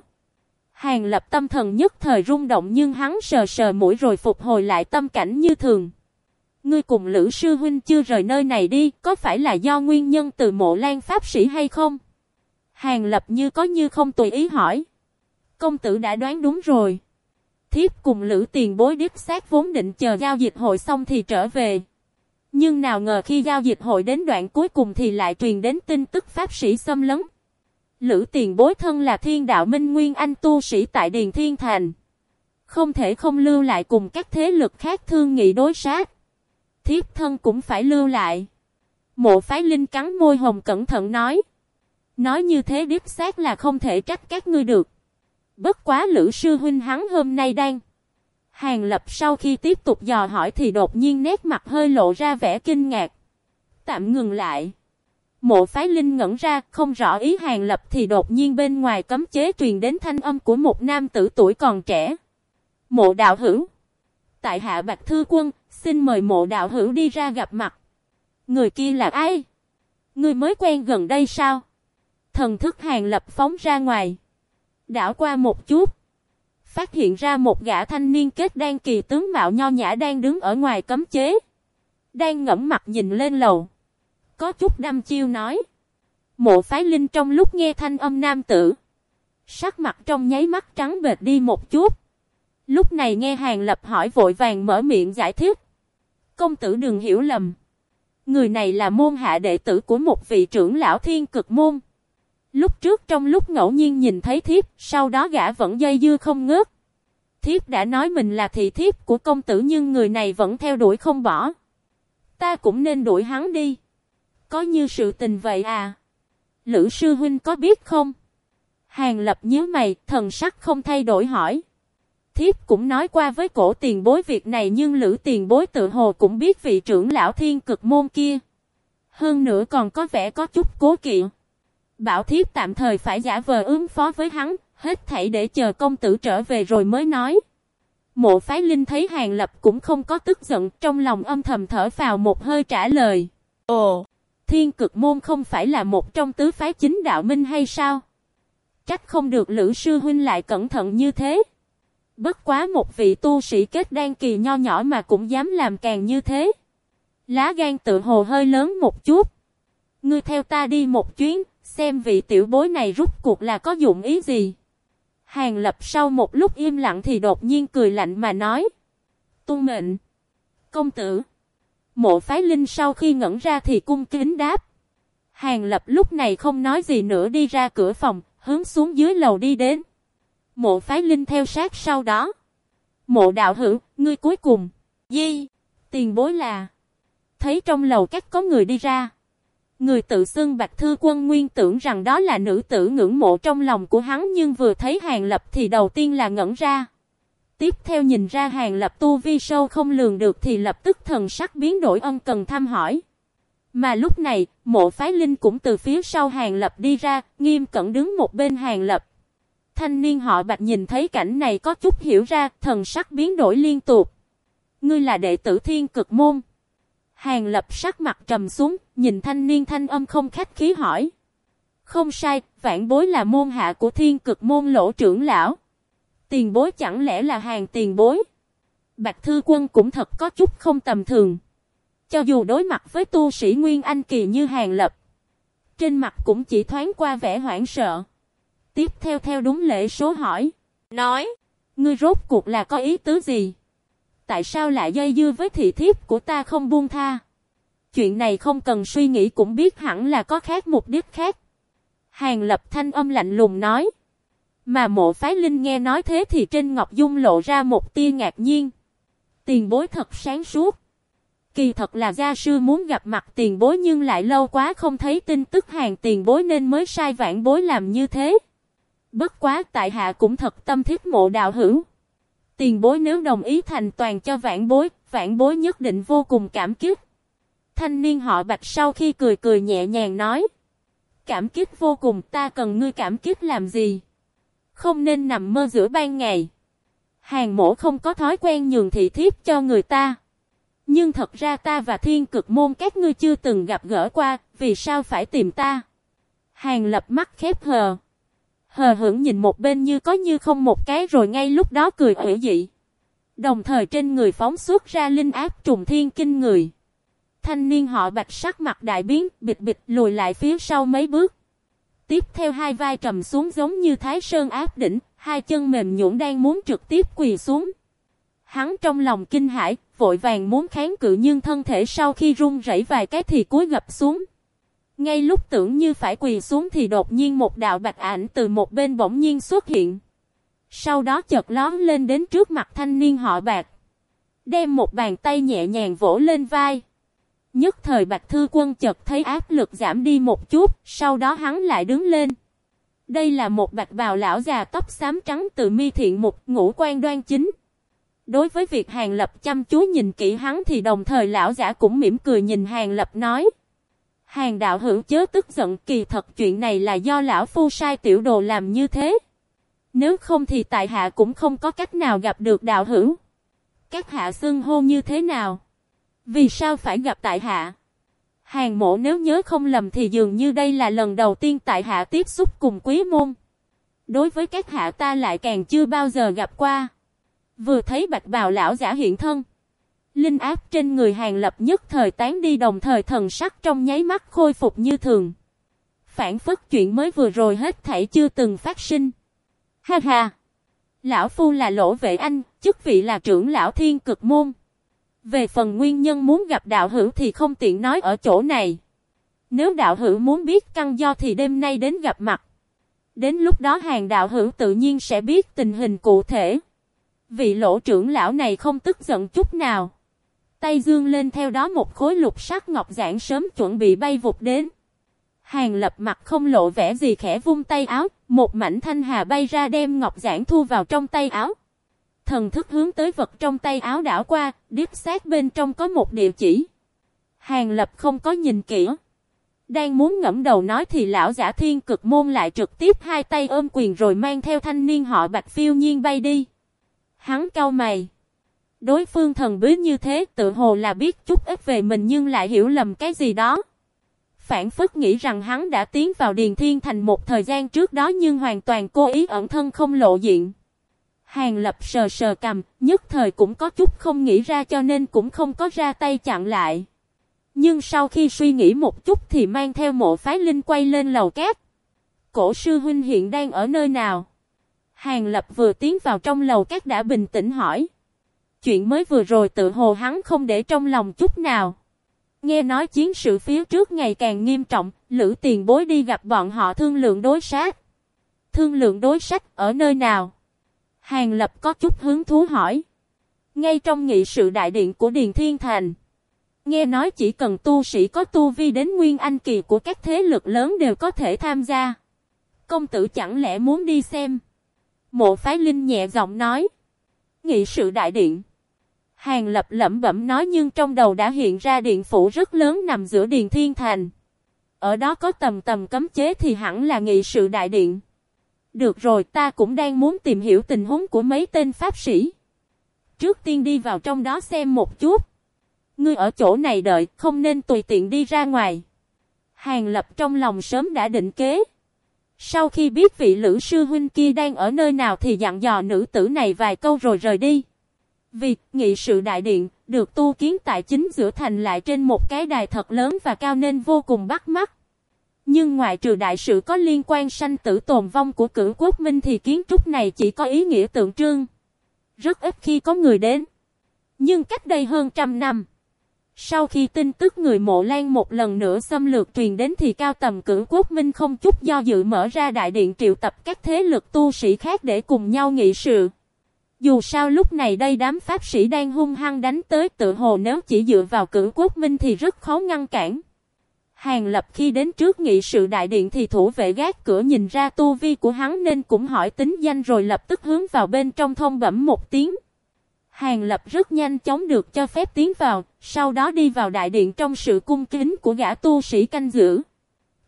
Hàng lập tâm thần nhất thời rung động nhưng hắn sờ sờ mũi rồi phục hồi lại tâm cảnh như thường. Ngươi cùng Lữ Sư Huynh chưa rời nơi này đi, có phải là do nguyên nhân từ mộ lan pháp sĩ hay không? Hàng lập như có như không tùy ý hỏi. Công tử đã đoán đúng rồi. Thiếp cùng Lữ tiền bối điếp xác vốn định chờ giao dịch hội xong thì trở về. Nhưng nào ngờ khi giao dịch hội đến đoạn cuối cùng thì lại truyền đến tin tức pháp sĩ xâm lấn. Lữ tiền bối thân là thiên đạo minh nguyên anh tu sĩ tại Điền Thiên Thành. Không thể không lưu lại cùng các thế lực khác thương nghị đối sát. Thiếp thân cũng phải lưu lại. Mộ phái linh cắn môi hồng cẩn thận nói. Nói như thế điếp xác là không thể trách các ngươi được. Bất quá lữ sư huynh hắn hôm nay đang. Hàng lập sau khi tiếp tục dò hỏi thì đột nhiên nét mặt hơi lộ ra vẻ kinh ngạc. Tạm ngừng lại. Mộ phái linh ngẩn ra, không rõ ý hàng lập thì đột nhiên bên ngoài cấm chế truyền đến thanh âm của một nam tử tuổi còn trẻ. Mộ đạo hữu. Tại hạ bạch thư quân, xin mời mộ đạo hữu đi ra gặp mặt. Người kia là ai? Người mới quen gần đây sao? Thần thức hàng lập phóng ra ngoài. Đảo qua một chút. Phát hiện ra một gã thanh niên kết đan kỳ tướng mạo nho nhã đang đứng ở ngoài cấm chế. Đang ngẫm mặt nhìn lên lầu có chút đâm chiêu nói. Mộ phái linh trong lúc nghe thanh âm nam tử. Sắc mặt trong nháy mắt trắng bệt đi một chút. Lúc này nghe hàng lập hỏi vội vàng mở miệng giải thích. Công tử đừng hiểu lầm. Người này là môn hạ đệ tử của một vị trưởng lão thiên cực môn. Lúc trước trong lúc ngẫu nhiên nhìn thấy thiếp, sau đó gã vẫn dây dưa không ngớt. Thiếp đã nói mình là thị thiếp của công tử nhưng người này vẫn theo đuổi không bỏ. Ta cũng nên đuổi hắn đi. Có như sự tình vậy à? Lữ sư huynh có biết không? Hàng lập nhớ mày, thần sắc không thay đổi hỏi. Thiếp cũng nói qua với cổ tiền bối việc này nhưng lữ tiền bối tự hồ cũng biết vị trưởng lão thiên cực môn kia. Hơn nữa còn có vẻ có chút cố kỵ. Bảo thiếp tạm thời phải giả vờ ứng phó với hắn, hết thảy để chờ công tử trở về rồi mới nói. Mộ phái linh thấy Hàng Lập cũng không có tức giận, trong lòng âm thầm thở vào một hơi trả lời. Ồ, thiên cực môn không phải là một trong tứ phái chính đạo minh hay sao? Trách không được Lữ Sư Huynh lại cẩn thận như thế. Bất quá một vị tu sĩ kết đan kỳ nho nhỏ mà cũng dám làm càng như thế. Lá gan tự hồ hơi lớn một chút. Ngươi theo ta đi một chuyến, xem vị tiểu bối này rút cuộc là có dụng ý gì. Hàng lập sau một lúc im lặng thì đột nhiên cười lạnh mà nói. Tu mệnh. Công tử. Mộ phái linh sau khi ngẩn ra thì cung kính đáp. Hàng lập lúc này không nói gì nữa đi ra cửa phòng, hướng xuống dưới lầu đi đến. Mộ phái linh theo sát sau đó. Mộ đạo hữu, ngươi cuối cùng. Di. Tiền bối là. Thấy trong lầu các có người đi ra. Người tự xưng Bạch Thư Quân nguyên tưởng rằng đó là nữ tử ngưỡng mộ trong lòng của hắn nhưng vừa thấy Hàng Lập thì đầu tiên là ngẩn ra. Tiếp theo nhìn ra Hàng Lập tu vi sâu không lường được thì lập tức thần sắc biến đổi ân cần thăm hỏi. Mà lúc này, mộ phái linh cũng từ phía sau Hàng Lập đi ra, nghiêm cẩn đứng một bên Hàng Lập. Thanh niên họ Bạch nhìn thấy cảnh này có chút hiểu ra, thần sắc biến đổi liên tục. Ngươi là đệ tử thiên cực môn. Hàng lập sắc mặt trầm xuống, nhìn thanh niên thanh âm không khách khí hỏi. Không sai, vạn bối là môn hạ của thiên cực môn lỗ trưởng lão. Tiền bối chẳng lẽ là hàng tiền bối? Bạch Thư Quân cũng thật có chút không tầm thường. Cho dù đối mặt với tu sĩ Nguyên Anh Kỳ như hàng lập. Trên mặt cũng chỉ thoáng qua vẻ hoảng sợ. Tiếp theo theo đúng lễ số hỏi. Nói, ngươi rốt cuộc là có ý tứ gì? tại sao lại dây dưa với thị thiếp của ta không buông tha? Chuyện này không cần suy nghĩ cũng biết hẳn là có khác mục đích khác. Hàng lập thanh âm lạnh lùng nói. Mà mộ phái linh nghe nói thế thì trên ngọc dung lộ ra một tia ngạc nhiên. Tiền bối thật sáng suốt. Kỳ thật là gia sư muốn gặp mặt tiền bối nhưng lại lâu quá không thấy tin tức hàng tiền bối nên mới sai vãn bối làm như thế. Bất quá tại hạ cũng thật tâm thiết mộ đạo hữu. Tiền bối nếu đồng ý thành toàn cho vãn bối, vãn bối nhất định vô cùng cảm kích. Thanh niên họ bạch sau khi cười cười nhẹ nhàng nói. Cảm kích vô cùng ta cần ngươi cảm kích làm gì? Không nên nằm mơ giữa ban ngày. Hàng mổ không có thói quen nhường thị thiếp cho người ta. Nhưng thật ra ta và thiên cực môn các ngươi chưa từng gặp gỡ qua, vì sao phải tìm ta? Hàng lập mắt khép hờ. Hờ hững nhìn một bên như có như không một cái rồi ngay lúc đó cười hủy dị. Đồng thời trên người phóng xuất ra linh áp trùng thiên kinh người. Thanh niên họ bạch sắc mặt đại biến, bịch bịch lùi lại phía sau mấy bước. Tiếp theo hai vai trầm xuống giống như thái sơn áp đỉnh, hai chân mềm nhũn đang muốn trực tiếp quỳ xuống. Hắn trong lòng kinh hãi, vội vàng muốn kháng cự nhưng thân thể sau khi run rẩy vài cái thì cúi gập xuống. Ngay lúc tưởng như phải quỳ xuống thì đột nhiên một đạo bạch ảnh từ một bên bỗng nhiên xuất hiện. Sau đó chợt lón lên đến trước mặt thanh niên họ bạc. Đem một bàn tay nhẹ nhàng vỗ lên vai. Nhất thời bạch thư quân chợt thấy áp lực giảm đi một chút, sau đó hắn lại đứng lên. Đây là một bạch bào lão già tóc xám trắng từ mi thiện một ngũ quan đoan chính. Đối với việc Hàng Lập chăm chú nhìn kỹ hắn thì đồng thời lão giả cũng mỉm cười nhìn Hàng Lập nói. Hàng đạo hữu chớ tức giận kỳ thật chuyện này là do lão phu sai tiểu đồ làm như thế. Nếu không thì tại hạ cũng không có cách nào gặp được đạo hữu. Các hạ xưng hô như thế nào? Vì sao phải gặp tại hạ? Hàng mộ nếu nhớ không lầm thì dường như đây là lần đầu tiên tại hạ tiếp xúc cùng quý môn. Đối với các hạ ta lại càng chưa bao giờ gặp qua. Vừa thấy bạch bào lão giả hiện thân. Linh áp trên người hàng lập nhất thời tán đi đồng thời thần sắc trong nháy mắt khôi phục như thường. Phản phất chuyện mới vừa rồi hết thảy chưa từng phát sinh. Ha ha! Lão Phu là lỗ vệ anh, chức vị là trưởng lão thiên cực môn. Về phần nguyên nhân muốn gặp đạo hữu thì không tiện nói ở chỗ này. Nếu đạo hữu muốn biết căn do thì đêm nay đến gặp mặt. Đến lúc đó hàng đạo hữu tự nhiên sẽ biết tình hình cụ thể. Vị lỗ trưởng lão này không tức giận chút nào. Tay dương lên theo đó một khối lục sắc ngọc giản sớm chuẩn bị bay vụt đến. Hàng lập mặt không lộ vẻ gì khẽ vung tay áo, một mảnh thanh hà bay ra đem ngọc giản thu vào trong tay áo. Thần thức hướng tới vật trong tay áo đảo qua, điếp sát bên trong có một địa chỉ. Hàng lập không có nhìn kỹ. Đang muốn ngẫm đầu nói thì lão giả thiên cực môn lại trực tiếp hai tay ôm quyền rồi mang theo thanh niên họ bạch phiêu nhiên bay đi. Hắn cau mày. Đối phương thần bí như thế tự hồ là biết chút ít về mình nhưng lại hiểu lầm cái gì đó. Phản phức nghĩ rằng hắn đã tiến vào Điền Thiên Thành một thời gian trước đó nhưng hoàn toàn cố ý ẩn thân không lộ diện. Hàng lập sờ sờ cầm, nhất thời cũng có chút không nghĩ ra cho nên cũng không có ra tay chặn lại. Nhưng sau khi suy nghĩ một chút thì mang theo mộ phái linh quay lên lầu cát. Cổ sư huynh hiện đang ở nơi nào? Hàng lập vừa tiến vào trong lầu cát đã bình tĩnh hỏi. Chuyện mới vừa rồi tự hồ hắn không để trong lòng chút nào. Nghe nói chiến sự phía trước ngày càng nghiêm trọng, lữ tiền bối đi gặp bọn họ thương lượng đối sát. Thương lượng đối sách ở nơi nào? Hàng Lập có chút hứng thú hỏi. Ngay trong nghị sự đại điện của Điền Thiên Thành. Nghe nói chỉ cần tu sĩ có tu vi đến nguyên anh kỳ của các thế lực lớn đều có thể tham gia. Công tử chẳng lẽ muốn đi xem? Mộ phái linh nhẹ giọng nói. Nghị sự đại điện. Hàng lập lẩm bẩm nói nhưng trong đầu đã hiện ra điện phủ rất lớn nằm giữa Điền Thiên Thành. Ở đó có tầm tầm cấm chế thì hẳn là nghị sự đại điện. Được rồi, ta cũng đang muốn tìm hiểu tình huống của mấy tên pháp sĩ. Trước tiên đi vào trong đó xem một chút. Ngươi ở chỗ này đợi, không nên tùy tiện đi ra ngoài. Hàng lập trong lòng sớm đã định kế. Sau khi biết vị lữ sư huynh kia đang ở nơi nào thì dặn dò nữ tử này vài câu rồi rời đi. Vì, nghị sự đại điện, được tu kiến tại chính giữa thành lại trên một cái đài thật lớn và cao nên vô cùng bắt mắt. Nhưng ngoại trừ đại sự có liên quan sanh tử tồn vong của cửu quốc minh thì kiến trúc này chỉ có ý nghĩa tượng trưng. Rất ít khi có người đến. Nhưng cách đây hơn trăm năm. Sau khi tin tức người mộ lan một lần nữa xâm lược truyền đến thì cao tầm cửu quốc minh không chút do dự mở ra đại điện triệu tập các thế lực tu sĩ khác để cùng nhau nghị sự. Dù sao lúc này đây đám pháp sĩ đang hung hăng đánh tới tự hồ nếu chỉ dựa vào cửu quốc minh thì rất khó ngăn cản. Hàng lập khi đến trước nghị sự đại điện thì thủ vệ gác cửa nhìn ra tu vi của hắn nên cũng hỏi tính danh rồi lập tức hướng vào bên trong thông bẩm một tiếng. Hàng lập rất nhanh chóng được cho phép tiến vào, sau đó đi vào đại điện trong sự cung kính của gã tu sĩ canh giữ.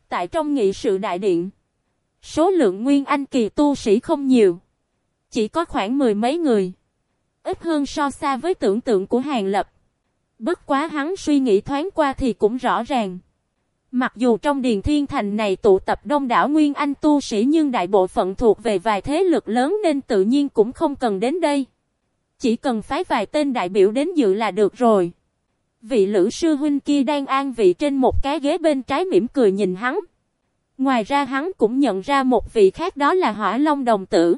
Tại trong nghị sự đại điện, số lượng nguyên anh kỳ tu sĩ không nhiều. Chỉ có khoảng mười mấy người. Ít hơn so xa với tưởng tượng của hàng lập. Bất quá hắn suy nghĩ thoáng qua thì cũng rõ ràng. Mặc dù trong Điền Thiên Thành này tụ tập đông đảo Nguyên Anh tu sĩ nhưng đại bộ phận thuộc về vài thế lực lớn nên tự nhiên cũng không cần đến đây. Chỉ cần phái vài tên đại biểu đến dự là được rồi. Vị lữ sư huynh kia đang an vị trên một cái ghế bên trái mỉm cười nhìn hắn. Ngoài ra hắn cũng nhận ra một vị khác đó là hỏa long đồng tử.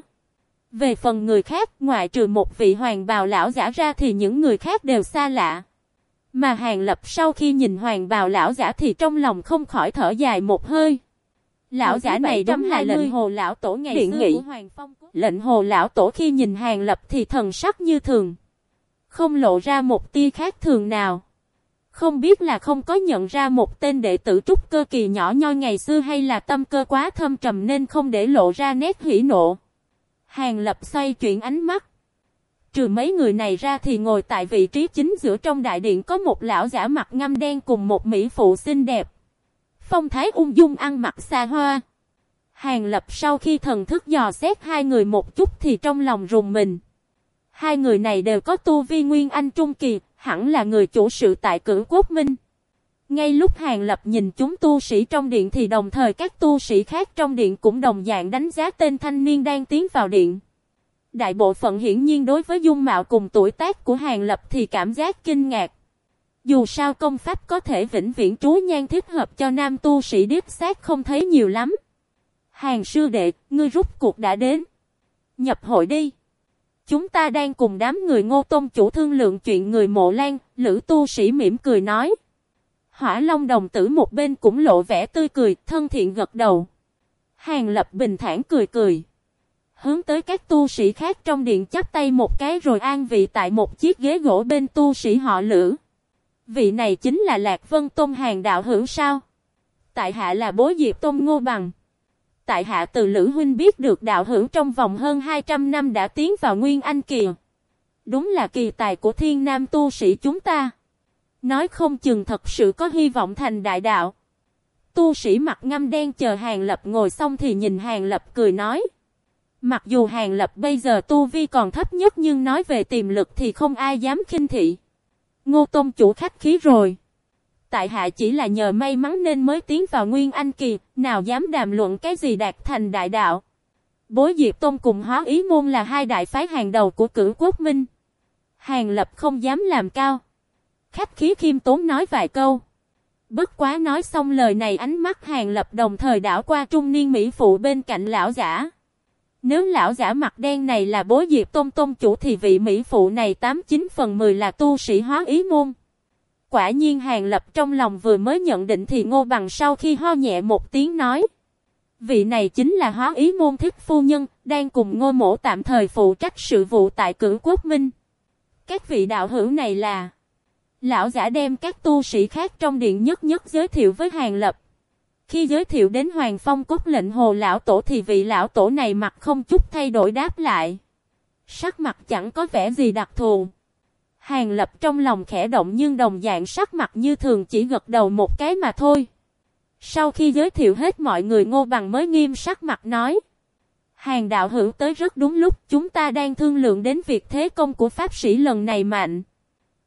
Về phần người khác, ngoại trừ một vị hoàng bào lão giả ra thì những người khác đều xa lạ. Mà Hàng Lập sau khi nhìn hoàng bào lão giả thì trong lòng không khỏi thở dài một hơi. Lão giả này đúng là lệnh hồ lão tổ ngày Điện xưa nghị. của Hoàng Phong Lệnh hồ lão tổ khi nhìn Hàng Lập thì thần sắc như thường. Không lộ ra một tia khác thường nào. Không biết là không có nhận ra một tên đệ tử trúc cơ kỳ nhỏ nhoi ngày xưa hay là tâm cơ quá thâm trầm nên không để lộ ra nét hỉ nộ. Hàng Lập xoay chuyển ánh mắt. Trừ mấy người này ra thì ngồi tại vị trí chính giữa trong đại điện có một lão giả mặt ngăm đen cùng một mỹ phụ xinh đẹp. Phong thái ung dung ăn mặc xa hoa. Hàng lập sau khi thần thức dò xét hai người một chút thì trong lòng rùng mình. Hai người này đều có tu vi nguyên anh trung kỳ, hẳn là người chủ sự tại cử quốc minh. Ngay lúc Hàng Lập nhìn chúng tu sĩ trong điện thì đồng thời các tu sĩ khác trong điện cũng đồng dạng đánh giá tên thanh niên đang tiến vào điện. Đại bộ phận hiển nhiên đối với dung mạo cùng tuổi tác của Hàng Lập thì cảm giác kinh ngạc. Dù sao công pháp có thể vĩnh viễn trú nhan thích hợp cho nam tu sĩ điếp sát không thấy nhiều lắm. Hàng sư đệ, ngươi rút cuộc đã đến. Nhập hội đi. Chúng ta đang cùng đám người ngô tôn chủ thương lượng chuyện người mộ lan, lữ tu sĩ mỉm cười nói. Hỏa Long đồng tử một bên cũng lộ vẻ tươi cười, thân thiện gật đầu. Hàng lập bình thản cười cười. Hướng tới các tu sĩ khác trong điện chắp tay một cái rồi an vị tại một chiếc ghế gỗ bên tu sĩ họ lữ. Vị này chính là Lạc Vân Tôn hàng đạo hữu sao? Tại hạ là bố diệp tôn ngô bằng. Tại hạ từ Lữ Huynh biết được đạo hữu trong vòng hơn 200 năm đã tiến vào Nguyên Anh kỳ. Đúng là kỳ tài của thiên nam tu sĩ chúng ta. Nói không chừng thật sự có hy vọng thành đại đạo. Tu sĩ mặt ngâm đen chờ Hàng Lập ngồi xong thì nhìn Hàng Lập cười nói. Mặc dù Hàng Lập bây giờ tu vi còn thấp nhất nhưng nói về tiềm lực thì không ai dám khinh thị. Ngô Tôn chủ khách khí rồi. Tại hạ chỉ là nhờ may mắn nên mới tiến vào Nguyên Anh Kỳ, nào dám đàm luận cái gì đạt thành đại đạo. Bối Diệp Tôn cùng hóa ý môn là hai đại phái hàng đầu của cử quốc minh. Hàng Lập không dám làm cao. Khách khí khiêm tốn nói vài câu. Bất quá nói xong lời này ánh mắt Hàng Lập đồng thời đảo qua trung niên Mỹ phụ bên cạnh lão giả. Nếu lão giả mặt đen này là bố diệp tôn tôn chủ thì vị Mỹ phụ này 89 phần 10 là tu sĩ hóa ý môn. Quả nhiên Hàng Lập trong lòng vừa mới nhận định thì ngô bằng sau khi ho nhẹ một tiếng nói. Vị này chính là hóa ý môn thức phu nhân, đang cùng ngô mổ tạm thời phụ trách sự vụ tại cử quốc minh. Các vị đạo hữu này là... Lão giả đem các tu sĩ khác trong điện nhất nhất giới thiệu với Hàng Lập. Khi giới thiệu đến Hoàng Phong cốt lệnh hồ lão tổ thì vị lão tổ này mặt không chút thay đổi đáp lại. Sắc mặt chẳng có vẻ gì đặc thù. Hàng Lập trong lòng khẽ động nhưng đồng dạng sắc mặt như thường chỉ gật đầu một cái mà thôi. Sau khi giới thiệu hết mọi người ngô bằng mới nghiêm sắc mặt nói. Hàng đạo hữu tới rất đúng lúc, chúng ta đang thương lượng đến việc thế công của pháp sĩ lần này mạnh.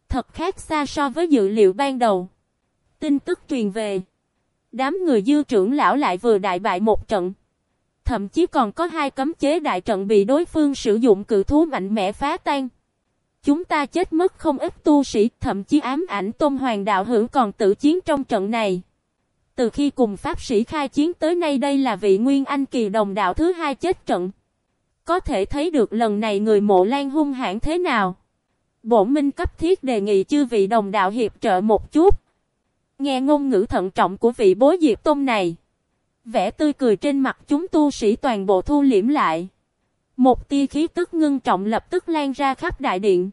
Thật khác xa so với dự liệu ban đầu. Tin tức truyền về. Đám người dư trưởng lão lại vừa đại bại một trận. Thậm chí còn có hai cấm chế đại trận bị đối phương sử dụng cự thú mạnh mẽ phá tan. Chúng ta chết mất không ít tu sĩ, thậm chí ám ảnh Tôn Hoàng đạo hữu còn tự chiến trong trận này. Từ khi cùng Pháp sĩ khai chiến tới nay đây là vị Nguyên Anh kỳ đồng đạo thứ hai chết trận. Có thể thấy được lần này người mộ lan hung hãn thế nào. Bổn minh cấp thiết đề nghị chư vị đồng đạo hiệp trợ một chút. Nghe ngôn ngữ thận trọng của vị bối diệp tôn này. Vẻ tươi cười trên mặt chúng tu sĩ toàn bộ thu liễm lại. Một tia khí tức ngưng trọng lập tức lan ra khắp đại điện.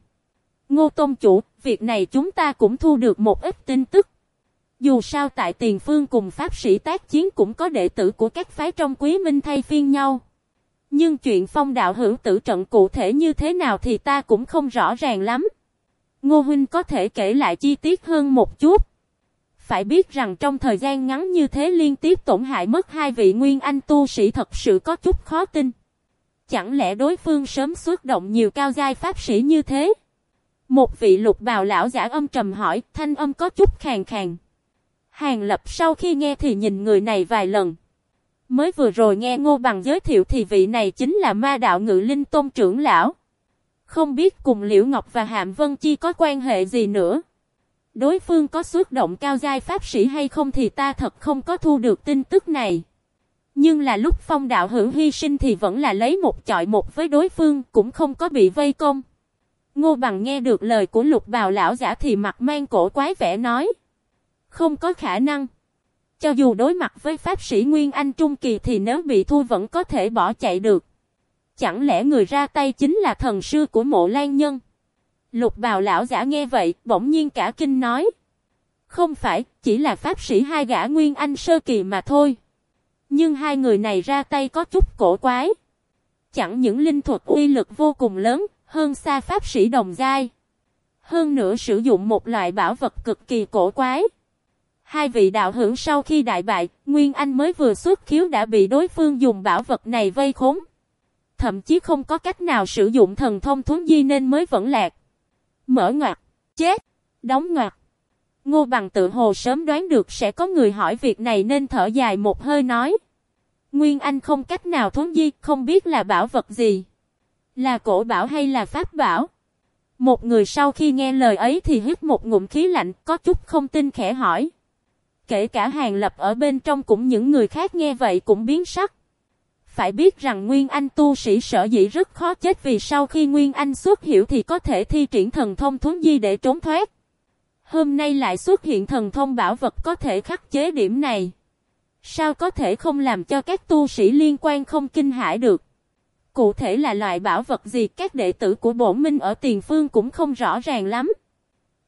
Ngô Tôn Chủ, việc này chúng ta cũng thu được một ít tin tức. Dù sao tại tiền phương cùng pháp sĩ tác chiến cũng có đệ tử của các phái trong quý minh thay phiên nhau. Nhưng chuyện phong đạo hữu tử trận cụ thể như thế nào thì ta cũng không rõ ràng lắm. Ngô Huynh có thể kể lại chi tiết hơn một chút. Phải biết rằng trong thời gian ngắn như thế liên tiếp tổn hại mất hai vị nguyên anh tu sĩ thật sự có chút khó tin. Chẳng lẽ đối phương sớm xuất động nhiều cao giai pháp sĩ như thế? Một vị lục bào lão giả âm trầm hỏi, thanh âm có chút khàn khàn. Hàng lập sau khi nghe thì nhìn người này vài lần. Mới vừa rồi nghe Ngô Bằng giới thiệu thì vị này chính là ma đạo ngự linh tôn trưởng lão. Không biết cùng Liễu Ngọc và Hạm Vân Chi có quan hệ gì nữa. Đối phương có xuất động cao giai pháp sĩ hay không thì ta thật không có thu được tin tức này. Nhưng là lúc phong đạo hữu hy sinh thì vẫn là lấy một chọi một với đối phương, cũng không có bị vây công. Ngô Bằng nghe được lời của lục bào lão giả thì mặt mang cổ quái vẻ nói. Không có khả năng. Cho dù đối mặt với pháp sĩ Nguyên Anh Trung Kỳ thì nếu bị thua vẫn có thể bỏ chạy được. Chẳng lẽ người ra tay chính là thần sư của mộ lan nhân? Lục bào lão giả nghe vậy, bỗng nhiên cả kinh nói. Không phải, chỉ là pháp sĩ hai gã Nguyên Anh sơ kỳ mà thôi. Nhưng hai người này ra tay có chút cổ quái. Chẳng những linh thuật uy lực vô cùng lớn, hơn xa pháp sĩ đồng giai. Hơn nữa sử dụng một loại bảo vật cực kỳ cổ quái. Hai vị đạo hữu sau khi đại bại, Nguyên Anh mới vừa xuất khiếu đã bị đối phương dùng bảo vật này vây khốn. Thậm chí không có cách nào sử dụng thần thông thuấn di nên mới vẫn lạc. Mở ngoặt, chết, đóng ngoặt. Ngô Bằng tự hồ sớm đoán được sẽ có người hỏi việc này nên thở dài một hơi nói. Nguyên Anh không cách nào thuấn di, không biết là bảo vật gì. Là cổ bảo hay là pháp bảo? Một người sau khi nghe lời ấy thì hít một ngụm khí lạnh, có chút không tin khẽ hỏi. Kể cả hàng lập ở bên trong cũng những người khác nghe vậy cũng biến sắc. Phải biết rằng Nguyên Anh tu sĩ sở dĩ rất khó chết vì sau khi Nguyên Anh xuất hiểu thì có thể thi triển thần thông thuấn di để trốn thoát. Hôm nay lại xuất hiện thần thông bảo vật có thể khắc chế điểm này. Sao có thể không làm cho các tu sĩ liên quan không kinh hãi được? Cụ thể là loại bảo vật gì các đệ tử của bổn minh ở tiền phương cũng không rõ ràng lắm.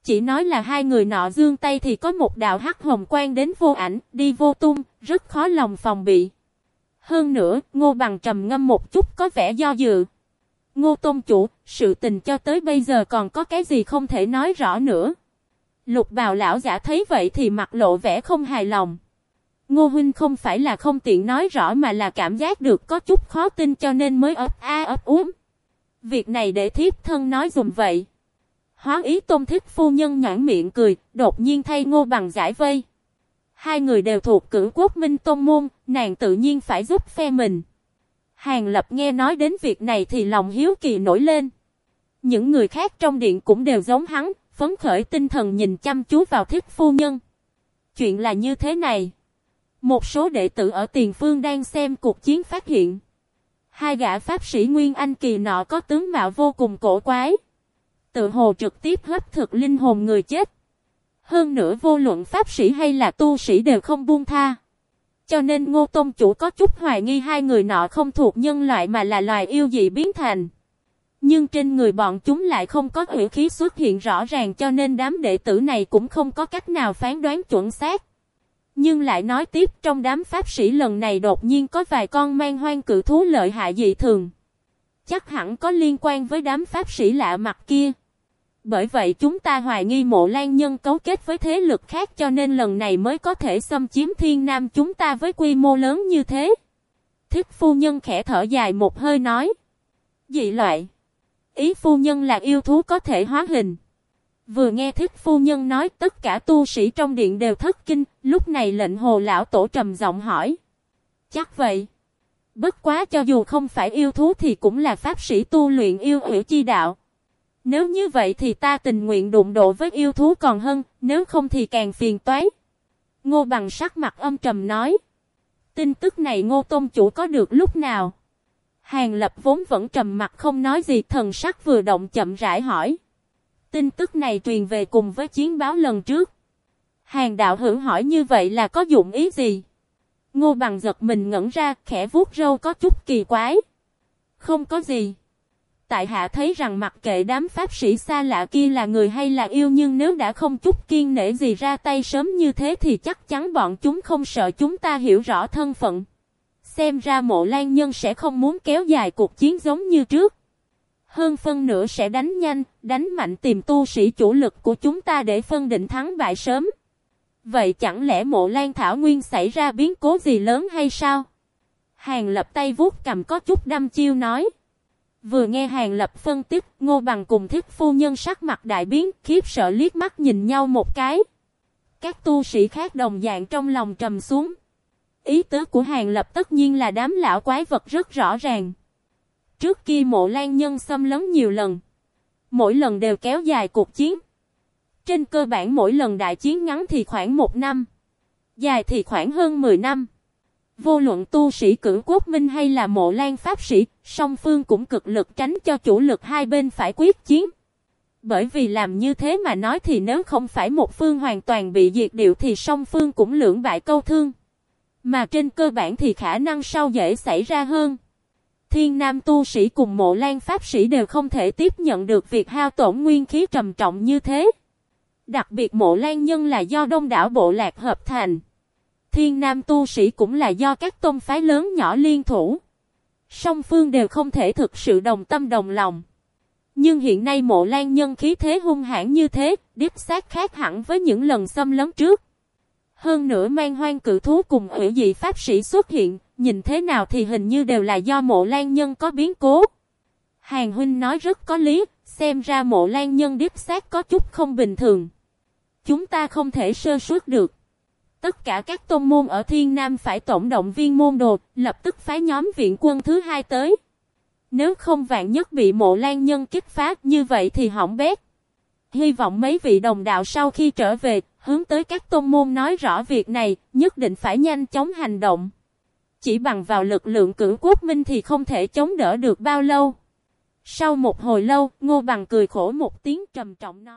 Chỉ nói là hai người nọ dương tay thì có một đạo hắc hồng quang đến vô ảnh, đi vô tung, rất khó lòng phòng bị. Hơn nữa, ngô bằng trầm ngâm một chút có vẻ do dự. Ngô tôn chủ, sự tình cho tới bây giờ còn có cái gì không thể nói rõ nữa. Lục bào lão giả thấy vậy thì mặt lộ vẻ không hài lòng. Ngô Huynh không phải là không tiện nói rõ mà là cảm giác được có chút khó tin cho nên mới ấp a ấp uống Việc này để thiếp thân nói dùm vậy. Hóa ý tôn thích phu nhân nhãn miệng cười, đột nhiên thay ngô bằng giải vây. Hai người đều thuộc cử quốc minh tôn môn, nàng tự nhiên phải giúp phe mình. Hàng lập nghe nói đến việc này thì lòng hiếu kỳ nổi lên. Những người khác trong điện cũng đều giống hắn, phấn khởi tinh thần nhìn chăm chú vào thiết phu nhân. Chuyện là như thế này. Một số đệ tử ở tiền phương đang xem cuộc chiến phát hiện. Hai gã pháp sĩ Nguyên Anh kỳ nọ có tướng mạo vô cùng cổ quái. Tự hồ trực tiếp hấp thực linh hồn người chết. Hơn nữa vô luận pháp sĩ hay là tu sĩ đều không buông tha. Cho nên ngô tôn chủ có chút hoài nghi hai người nọ không thuộc nhân loại mà là loài yêu dị biến thành. Nhưng trên người bọn chúng lại không có hủy khí xuất hiện rõ ràng cho nên đám đệ tử này cũng không có cách nào phán đoán chuẩn xác. Nhưng lại nói tiếp, trong đám pháp sĩ lần này đột nhiên có vài con mang hoang cự thú lợi hại dị thường. Chắc hẳn có liên quan với đám pháp sĩ lạ mặt kia. Bởi vậy chúng ta hoài nghi mộ lan nhân cấu kết với thế lực khác cho nên lần này mới có thể xâm chiếm thiên nam chúng ta với quy mô lớn như thế. Thích phu nhân khẽ thở dài một hơi nói. Dị loại. Ý phu nhân là yêu thú có thể hóa hình. Vừa nghe thích phu nhân nói tất cả tu sĩ trong điện đều thất kinh, lúc này lệnh hồ lão tổ trầm giọng hỏi. Chắc vậy. Bất quá cho dù không phải yêu thú thì cũng là pháp sĩ tu luyện yêu hiểu chi đạo. Nếu như vậy thì ta tình nguyện đụng độ với yêu thú còn hơn, nếu không thì càng phiền toái. Ngô bằng sắc mặt âm trầm nói. Tin tức này ngô tôn chủ có được lúc nào? Hàng lập vốn vẫn trầm mặt không nói gì thần sắc vừa động chậm rãi hỏi. Tin tức này truyền về cùng với chiến báo lần trước. Hàng đạo hữu hỏi như vậy là có dụng ý gì? Ngô bằng giật mình ngẩn ra khẽ vuốt râu có chút kỳ quái. Không có gì. Tại hạ thấy rằng mặc kệ đám pháp sĩ xa lạ kia là người hay là yêu nhưng nếu đã không chút kiên nể gì ra tay sớm như thế thì chắc chắn bọn chúng không sợ chúng ta hiểu rõ thân phận. Xem ra mộ lan nhân sẽ không muốn kéo dài cuộc chiến giống như trước. Hơn phân nửa sẽ đánh nhanh, đánh mạnh tìm tu sĩ chủ lực của chúng ta để phân định thắng bại sớm. Vậy chẳng lẽ mộ lan thảo nguyên xảy ra biến cố gì lớn hay sao? Hàng lập tay vuốt cầm có chút đâm chiêu nói. Vừa nghe hàng lập phân tích, ngô bằng cùng thiết phu nhân sắc mặt đại biến, khiếp sợ liếc mắt nhìn nhau một cái. Các tu sĩ khác đồng dạng trong lòng trầm xuống. Ý tứ của hàng lập tất nhiên là đám lão quái vật rất rõ ràng. Trước kia mộ lan nhân xâm lấn nhiều lần. Mỗi lần đều kéo dài cuộc chiến. Trên cơ bản mỗi lần đại chiến ngắn thì khoảng một năm. Dài thì khoảng hơn 10 năm. Vô luận tu sĩ cử quốc minh hay là mộ lan pháp sĩ, song phương cũng cực lực tránh cho chủ lực hai bên phải quyết chiến. Bởi vì làm như thế mà nói thì nếu không phải một phương hoàn toàn bị diệt điệu thì song phương cũng lưỡng bại câu thương. Mà trên cơ bản thì khả năng sau dễ xảy ra hơn. Thiên nam tu sĩ cùng mộ lan pháp sĩ đều không thể tiếp nhận được việc hao tổn nguyên khí trầm trọng như thế. Đặc biệt mộ lan nhân là do đông đảo bộ lạc hợp thành. Thiên nam tu sĩ cũng là do các tôn phái lớn nhỏ liên thủ. Song phương đều không thể thực sự đồng tâm đồng lòng. Nhưng hiện nay mộ lan nhân khí thế hung hãn như thế, điếp sát khác hẳn với những lần xâm lấn trước. Hơn nữa mang hoang cự thú cùng ủy dị pháp sĩ xuất hiện, nhìn thế nào thì hình như đều là do mộ lan nhân có biến cố. Hàng huynh nói rất có lý, xem ra mộ lan nhân điếp sát có chút không bình thường. Chúng ta không thể sơ suất được. Tất cả các tôn môn ở Thiên Nam phải tổng động viên môn đồ, lập tức phái nhóm viện quân thứ hai tới. Nếu không vạn nhất bị mộ lan nhân kích phát như vậy thì hỏng bét. Hy vọng mấy vị đồng đạo sau khi trở về, hướng tới các tôn môn nói rõ việc này, nhất định phải nhanh chóng hành động. Chỉ bằng vào lực lượng cử quốc minh thì không thể chống đỡ được bao lâu. Sau một hồi lâu, Ngô Bằng cười khổ một tiếng trầm trọng nói.